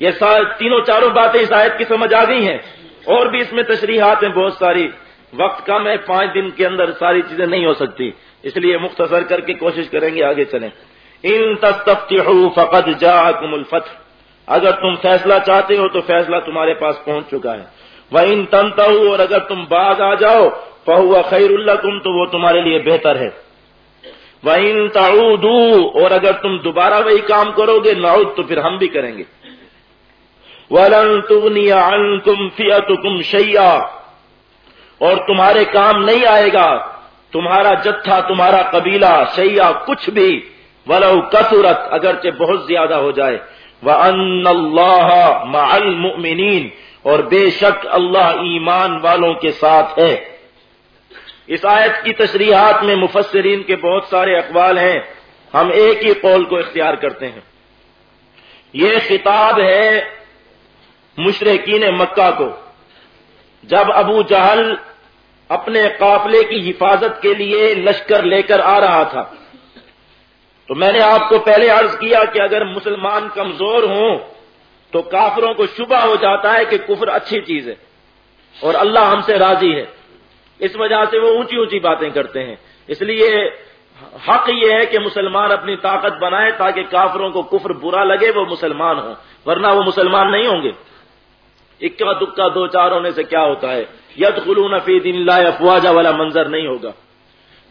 یہ تینوں چاروں باتیں اس آیت کی سمجھ آ گئی ہیں۔ اور بھی اس میں تشریحات ہیں، بہت ساری۔ وقت کم ہے، پانچ دن کے اندر ساری چیزیں نہیں ہو سکتی۔ اس لیے مختصر کر کے کوشش کریں گے آگے چلیں۔ ان فقط جا الفتح۔ اگر تم فیصلہ چاہتے ہو تو فیصلہ تمہارے پاس پہنچ چکا ہے۔ وہ ان تنتا اور اگر تم باغ آ جاؤ فہو خیر اللہ تم تو وہ تمہارے لیے بہتر ہے۔ وہ ان اور اگر تم دوبارہ وہی کام کرو گے، نعود تو پھر ہم بھی کریں گے۔ ولن تغنی عنکم فیتکم شیئا اور تمہارے کام نہیں آئے گا۔ تمہارا جتھا، تمہارا قبیلہ، شیعہ، کچھ بھی، ولو کثرت، اگرچہ بہت زیادہ ہو جائے۔ وَأَنَّ اللَّهَ مَعَ الْمُؤْمِنِينَ، اور بے شک اللہ ایمان والوں کے ساتھ ہے۔ اس آیت کی تشریحات میں مفسرین کے بہت سارے اقوال ہیں۔ ہم ایک ہی قول کو اختیار کرتے ہیں۔ یہ خطاب ہے مشرقین مکہ کو۔ جب ابو جہل اپنے قافلے کی حفاظت کے لیے لشکر لے کر آ رہا تھا۔ تو میں نے آپ کو پہلے عرض کیا کہ اگر مسلمان کمزور ہوں تو کافروں کو شبہ ہو جاتا ہے کہ کفر اچھی چیز ہے اور اللہ ہم سے راضی ہے۔ اس وجہ سے وہ اونچی اونچی باتیں کرتے ہیں۔ اس لیے حق یہ ہے کہ مسلمان اپنی طاقت بنائے تاکہ کافروں کو کفر برا لگے، وہ مسلمان ہوں، ورنہ وہ مسلمان نہیں ہوں گے۔ اکا دکا دو چار ہونے سے کیا ہوتا ہے؟ ید خلون فی دین اللہ افواجہ والا منظر نہیں ہوگا۔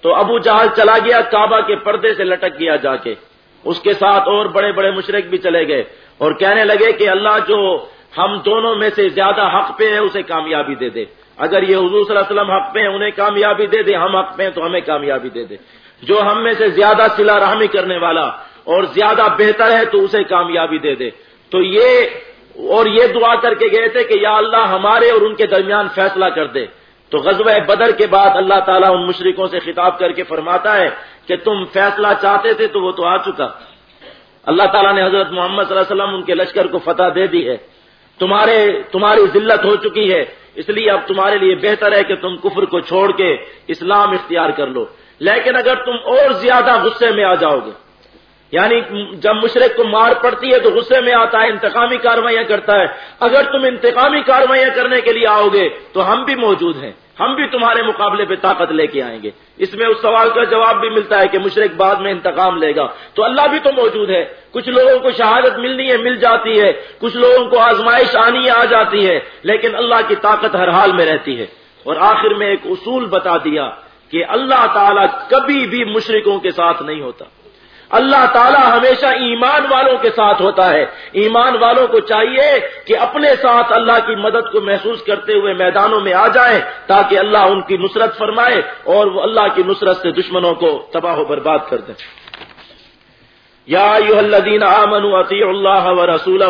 تو ابو جہل چلا گیا کعبہ کے پردے سے لٹک گیا جا کے۔ اس کے ساتھ اور بڑے بڑے مشرق بھی چلے گئے۔ اور کہنے لگے کہ اللہ جو ہم دونوں میں سے زیادہ حق پہ ہے، اسے کامیابی دے دے۔ اگر یہ حضور صلی اللہ علیہ وسلم حق پہ ہیں، انہیں کامیابی دے دے۔ ہم حق پہ ہیں، تو ہمیں کامیابی دے دے۔ جو ہم میں سے زیادہ سلا رحمی کرنے والا اور زیادہ بہتر ہے، تو اسے کامیابی دے دے۔ تو یہ اور یہ دعا کر کے گئے تھے کہ یا اللہ ہمارے اور ان کے درمیان فیصلہ کر دے۔ تو غزوہ بدر کے بعد اللہ تعالیٰ ان مشرقوں سے خطاب کر کے فرماتا ہے کہ تم فیصلہ چاہتے تھے تو وہ تو آ چکا۔ اللہ تعالیٰ نے حضرت محمد صلی اللہ علیہ وسلم ان کے لشکر کو فتح دے دی ہے۔ تمہارے، تمہاری ذلت ہو چکی ہے، اس لیے اب تمہارے لیے بہتر ہے کہ تم کفر کو چھوڑ کے اسلام اختیار کر لو۔ لیکن اگر تم اور زیادہ غصے میں آ جاؤ گے یعنی جب مشرق کو مار پڑتی ہے تو غصے میں آتا ہے، انتقامی کاروائیاں کرتا ہے۔ اگر تم انتقامی کاروائیاں کرنے کے لیے آؤ گے تو ہم بھی موجود ہیں۔ ہم بھی تمہارے مقابلے پہ طاقت لے کے آئیں گے۔ اس میں اس سوال کا جواب بھی ملتا ہے کہ مشرق بعد میں انتقام لے گا۔ تو اللہ بھی تو موجود ہے۔ کچھ لوگوں کو شہادت ملنی ہے، مل جاتی ہے۔ کچھ لوگوں کو آزمائش آنی آ جاتی ہے۔ لیکن اللہ کی طاقت ہر حال میں رہتی ہے۔ اور آخر میں ایک اصول بتا دیا کہ اللہ تعالیٰ کبھی بھی مشرقوں کے ساتھ نہیں ہوتا۔ اللہ تعالیٰ ہمیشہ ایمان والوں کے ساتھ ہوتا ہے۔ ایمان والوں کو چاہیے کہ اپنے ساتھ اللہ کی مدد کو محسوس کرتے ہوئے میدانوں میں آ جائیں تاکہ اللہ ان کی نصرت فرمائے اور وہ اللہ کی نصرت سے دشمنوں کو تباہ و برباد کر دیں یا الذین آمنوا اطیعوا اللہ و رسول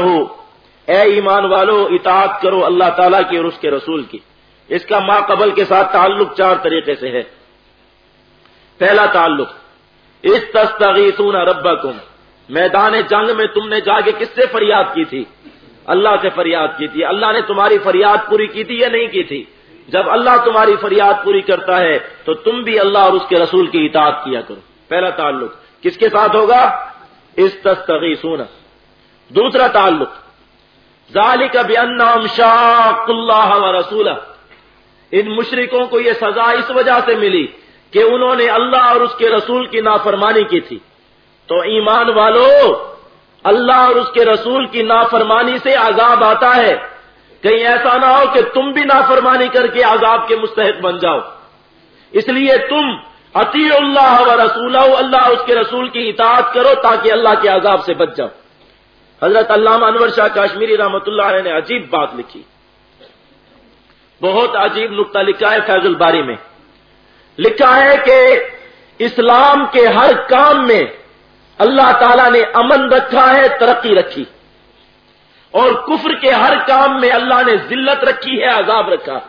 اے ایمان والو، اطاعت کرو اللہ تعالیٰ کی اور اس کے رسول کی۔ اس کا ماں قبل کے ساتھ تعلق چار طریقے سے ہے۔ پہلا تعلق اس تستغیثون ربکم، میدان جنگ میں تم نے جا کے کس سے فریاد کی تھی؟ اللہ سے فریاد کی تھی۔ اللہ نے تمہاری فریاد پوری کی تھی یا نہیں کی تھی؟ جب اللہ تمہاری فریاد پوری کرتا ہے تو تم بھی اللہ اور اس کے رسول کی اطاعت کیا کرو۔ پہلا تعلق کس کے ساتھ ہوگا؟ اس تستغیثون دوسرا تعلق، ذالک بانہم شاق اللہ و رسولہ۔ ان مشرکوں کو یہ سزا اس وجہ سے ملی کہ انہوں نے اللہ اور اس کے رسول کی نافرمانی کی تھی۔ تو ایمان والو، اللہ اور اس کے رسول کی نافرمانی سے عذاب آتا ہے۔ کہیں ایسا نہ ہو کہ تم بھی نافرمانی کر کے عذاب کے مستحق بن جاؤ۔ اس لیے تم عطی اللہ و رسول اللہ اس کے رسول کی اطاعت کرو تاکہ اللہ کے عذاب سے بچ جاؤ۔ حضرت علامہ انور شاہ کاشمیری رحمۃ اللہ علیہ نے عجیب بات لکھی۔ بہت عجیب نقطہ لکھا ہے فیض الباری میں۔ لکھا ہے کہ اسلام کے ہر کام میں اللہ تعالی نے امن رکھا ہے، ترقی رکھی۔ اور کفر کے ہر کام میں اللہ نے ذلت رکھی ہے، عذاب رکھا۔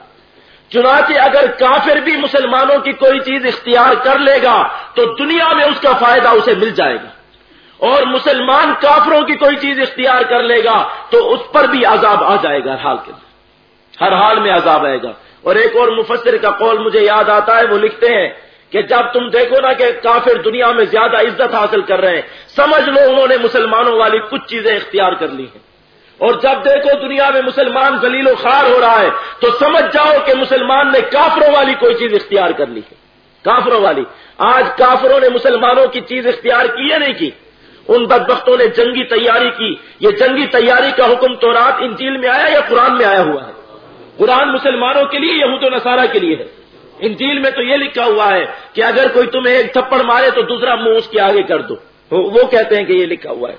چنانچہ اگر کافر بھی مسلمانوں کی کوئی چیز اختیار کر لے گا، تو دنیا میں اس کا فائدہ اسے مل جائے گا۔ اور مسلمان کافروں کی کوئی چیز اختیار کر لے گا، تو اس پر بھی عذاب آ جائے گا، ہر حال کے ہر حال میں عذاب آئے گا۔ اور ایک اور مفسر کا قول مجھے یاد آتا ہے، وہ لکھتے ہیں کہ جب تم دیکھو نا کہ کافر دنیا میں زیادہ عزت حاصل کر رہے ہیں، سمجھ لو انہوں نے مسلمانوں والی کچھ چیزیں اختیار کر لی ہیں۔ اور جب دیکھو دنیا میں مسلمان ذلیل و خار ہو رہا ہے، تو سمجھ جاؤ کہ مسلمان نے کافروں والی کوئی چیز اختیار کر لی ہے۔ کافروں والی۔ آج کافروں نے مسلمانوں کی چیز اختیار کی ہے نہیں کی؟ ان بدبختوں نے جنگی تیاری کی۔ یہ جنگی تیاری کا حکم تو رات انجیل میں آیا یا قرآن میں آیا ہوا ہے؟ قرآن مسلمانوں کے لیے، یہود و نصارہ کے لیے ہے۔ انجیل میں تو یہ لکھا ہوا ہے کہ اگر کوئی تمہیں ایک تھپڑ مارے تو دوسرا منہ اس کے آگے کر دو۔ وہ کہتے ہیں کہ یہ لکھا ہوا ہے۔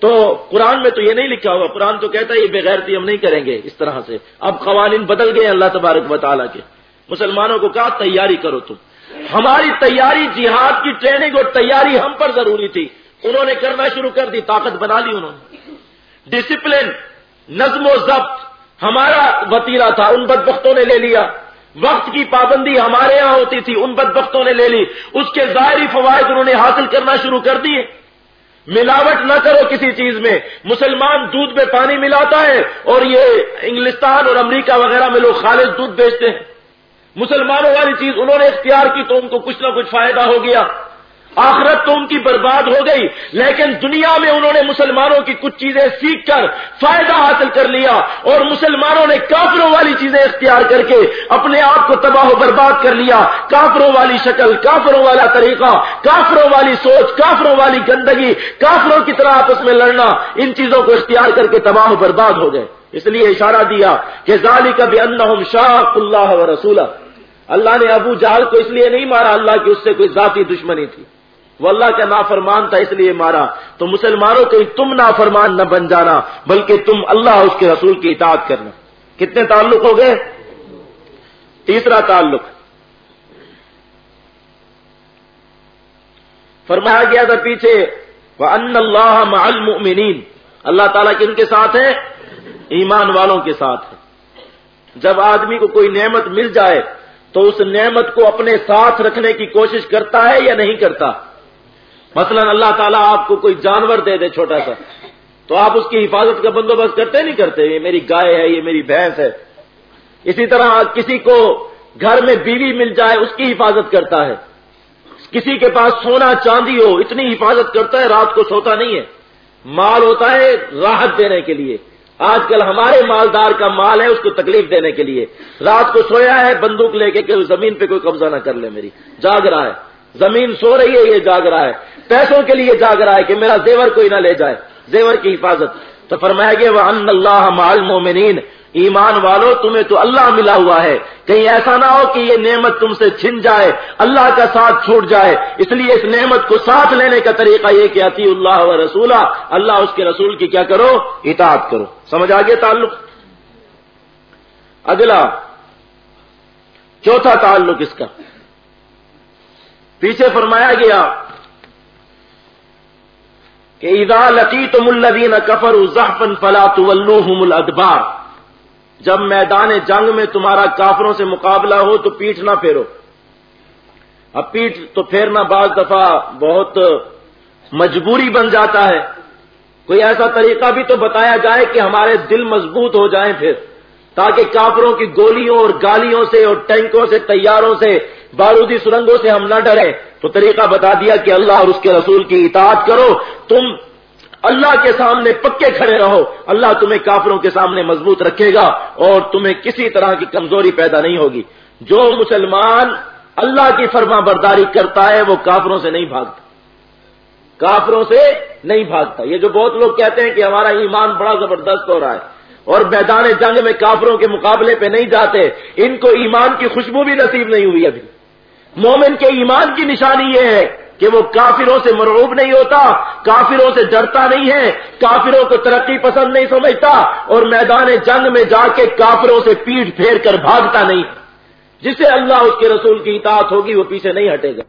تو قرآن میں تو یہ نہیں لکھا ہوا، قرآن تو کہتا ہے یہ بغیر ہم نہیں کریں گے اس طرح سے۔ اب قوانین بدل گئے اللہ تبارک تعالیٰ کے۔ مسلمانوں کو کہا، تیاری کرو تم۔ ہماری تیاری جہاد کی ٹریننگ اور تیاری ہم پر ضروری تھی۔ انہوں نے کرنا شروع کر دی، طاقت بنا لی انہوں نے۔ ڈسپلن، نظم و ضبط ہمارا وطیرہ تھا، ان بدبختوں نے لے لیا۔ وقت کی پابندی ہمارے یہاں ہوتی تھی، ان بدبختوں نے لے لی۔ اس کے ظاہری فوائد انہوں نے حاصل کرنا شروع کر دیے۔ ملاوٹ نہ کرو کسی چیز میں۔ مسلمان دودھ میں پانی ملاتا ہے اور یہ انگلستان اور امریکہ وغیرہ میں لوگ خالص دودھ بیچتے ہیں۔ مسلمانوں والی چیز انہوں نے اختیار کی تو ان کو کچھ نہ کچھ فائدہ ہو گیا۔ آخرت تو ان کی برباد ہو گئی، لیکن دنیا میں انہوں نے مسلمانوں کی کچھ چیزیں سیکھ کر فائدہ حاصل کر لیا اور مسلمانوں نے کافروں والی چیزیں اختیار کر کے اپنے آپ کو تباہ و برباد کر لیا۔ کافروں والی شکل، کافروں والا طریقہ، کافروں والی سوچ، کافروں والی گندگی، کافروں کی طرح آپس میں لڑنا، ان چیزوں کو اختیار کر کے تباہ و برباد ہو گئے۔ اس لیے اشارہ دیا کہ ظالی کا بھی ان شاہ اللہ و رسول اللہ نے ابو جہل کو اس لیے نہیں مارا، اللہ کی اس سے کوئی ذاتی دشمنی تھی۔ وہ اللہ کا نافرمان تھا اس لیے مارا۔ تو مسلمانوں کو تم نافرمان نہ بن جانا، بلکہ تم اللہ اس کے رسول کی اطاعت کرنا۔ کتنے تعلق ہو گئے؟ تیسرا تعلق۔ فرمایا گیا تھا پیچھے وہ ان اللہ المؤمنین اللہ تعالیٰ کن کے ساتھ ہے؟ ایمان والوں کے ساتھ ہے۔ جب آدمی کو کوئی نعمت مل جائے، تو اس نعمت کو اپنے ساتھ رکھنے کی کوشش کرتا ہے یا نہیں کرتا؟ مثلا اللہ تعالیٰ آپ کو کوئی جانور دے دے چھوٹا سا، تو آپ اس کی حفاظت کا بندوبست کرتے نہیں کرتے؟ یہ میری گائے ہے، یہ میری بھینس ہے۔ اسی طرح کسی کو گھر میں بیوی مل جائے، اس کی حفاظت کرتا ہے۔ کسی کے پاس سونا چاندی ہو، اتنی حفاظت کرتا ہے، رات کو سوتا نہیں ہے۔ مال ہوتا ہے راحت دینے کے لیے۔ آج کل ہمارے مالدار کا مال ہے، اس کو تکلیف دینے کے لیے۔ رات کو سویا ہے، بندوق لے کے کہ زمین پہ کوئی قبضہ نہ کر لے میری۔ جاگ رہا ہے۔ زمین سو رہی ہے، یہ جاگ رہا ہے۔ پیسوں کے لیے جاگ رہا ہے کہ میرا زیور کوئی نہ لے جائے، زیور کی حفاظت۔ تو فرمایا گیا وہ ان اللہ مال مومنین ایمان والو، تمہیں تو اللہ ملا ہوا ہے۔ کہیں ایسا نہ ہو کہ یہ نعمت تم سے چھن جائے، اللہ کا ساتھ چھوٹ جائے۔ اس لیے اس نعمت کو ساتھ لینے کا طریقہ یہ کہ اتی اللہ و رسولہ اللہ اس کے رسول کی کیا کرو؟ اطاعت کرو۔ سمجھ آگے تعلق؟ اگلا، چوتھا تعلق اس کا۔ پیچھے فرمایا گیا کہ ادا لکی تم الدین کفر ظہفن فلا تو ادبار جب میدان جنگ میں تمہارا کافروں سے مقابلہ ہو تو پیٹ نہ پھیرو۔ اب پیٹ تو پھیرنا بعض دفعہ بہت مجبوری بن جاتا ہے۔ کوئی ایسا طریقہ بھی تو بتایا جائے کہ ہمارے دل مضبوط ہو جائیں پھر، تاکہ کافروں کی گولیوں اور گالیوں سے اور ٹینکوں سے تیاروں سے بارودی سرنگوں سے ہم نہ ڈریں تو طریقہ بتا دیا کہ اللہ اور اس کے رسول کی اطاعت کرو۔ تم اللہ کے سامنے پکے کھڑے رہو۔ اللہ تمہیں کافروں کے سامنے مضبوط رکھے گا اور تمہیں کسی طرح کی کمزوری پیدا نہیں ہوگی۔ جو مسلمان اللہ کی فرما برداری کرتا ہے، وہ کافروں سے نہیں بھاگتا۔ کافروں سے نہیں بھاگتا۔ یہ جو بہت لوگ کہتے ہیں کہ ہمارا ایمان بڑا زبردست ہو رہا ہے اور میدان جنگ میں کافروں کے مقابلے پہ نہیں جاتے، ان کو ایمان کی خوشبو بھی نصیب نہیں ہوئی ابھی۔ مومن کے ایمان کی نشانی یہ ہے کہ وہ کافروں سے مرعوب نہیں ہوتا، کافروں سے ڈرتا نہیں ہے، کافروں کو ترقی پسند نہیں سمجھتا اور میدان جنگ میں جا کے کافروں سے پیٹ پھیر کر بھاگتا نہیں۔ جسے اللہ اس کے رسول کی اطاعت ہوگی، وہ پیچھے نہیں ہٹے گا۔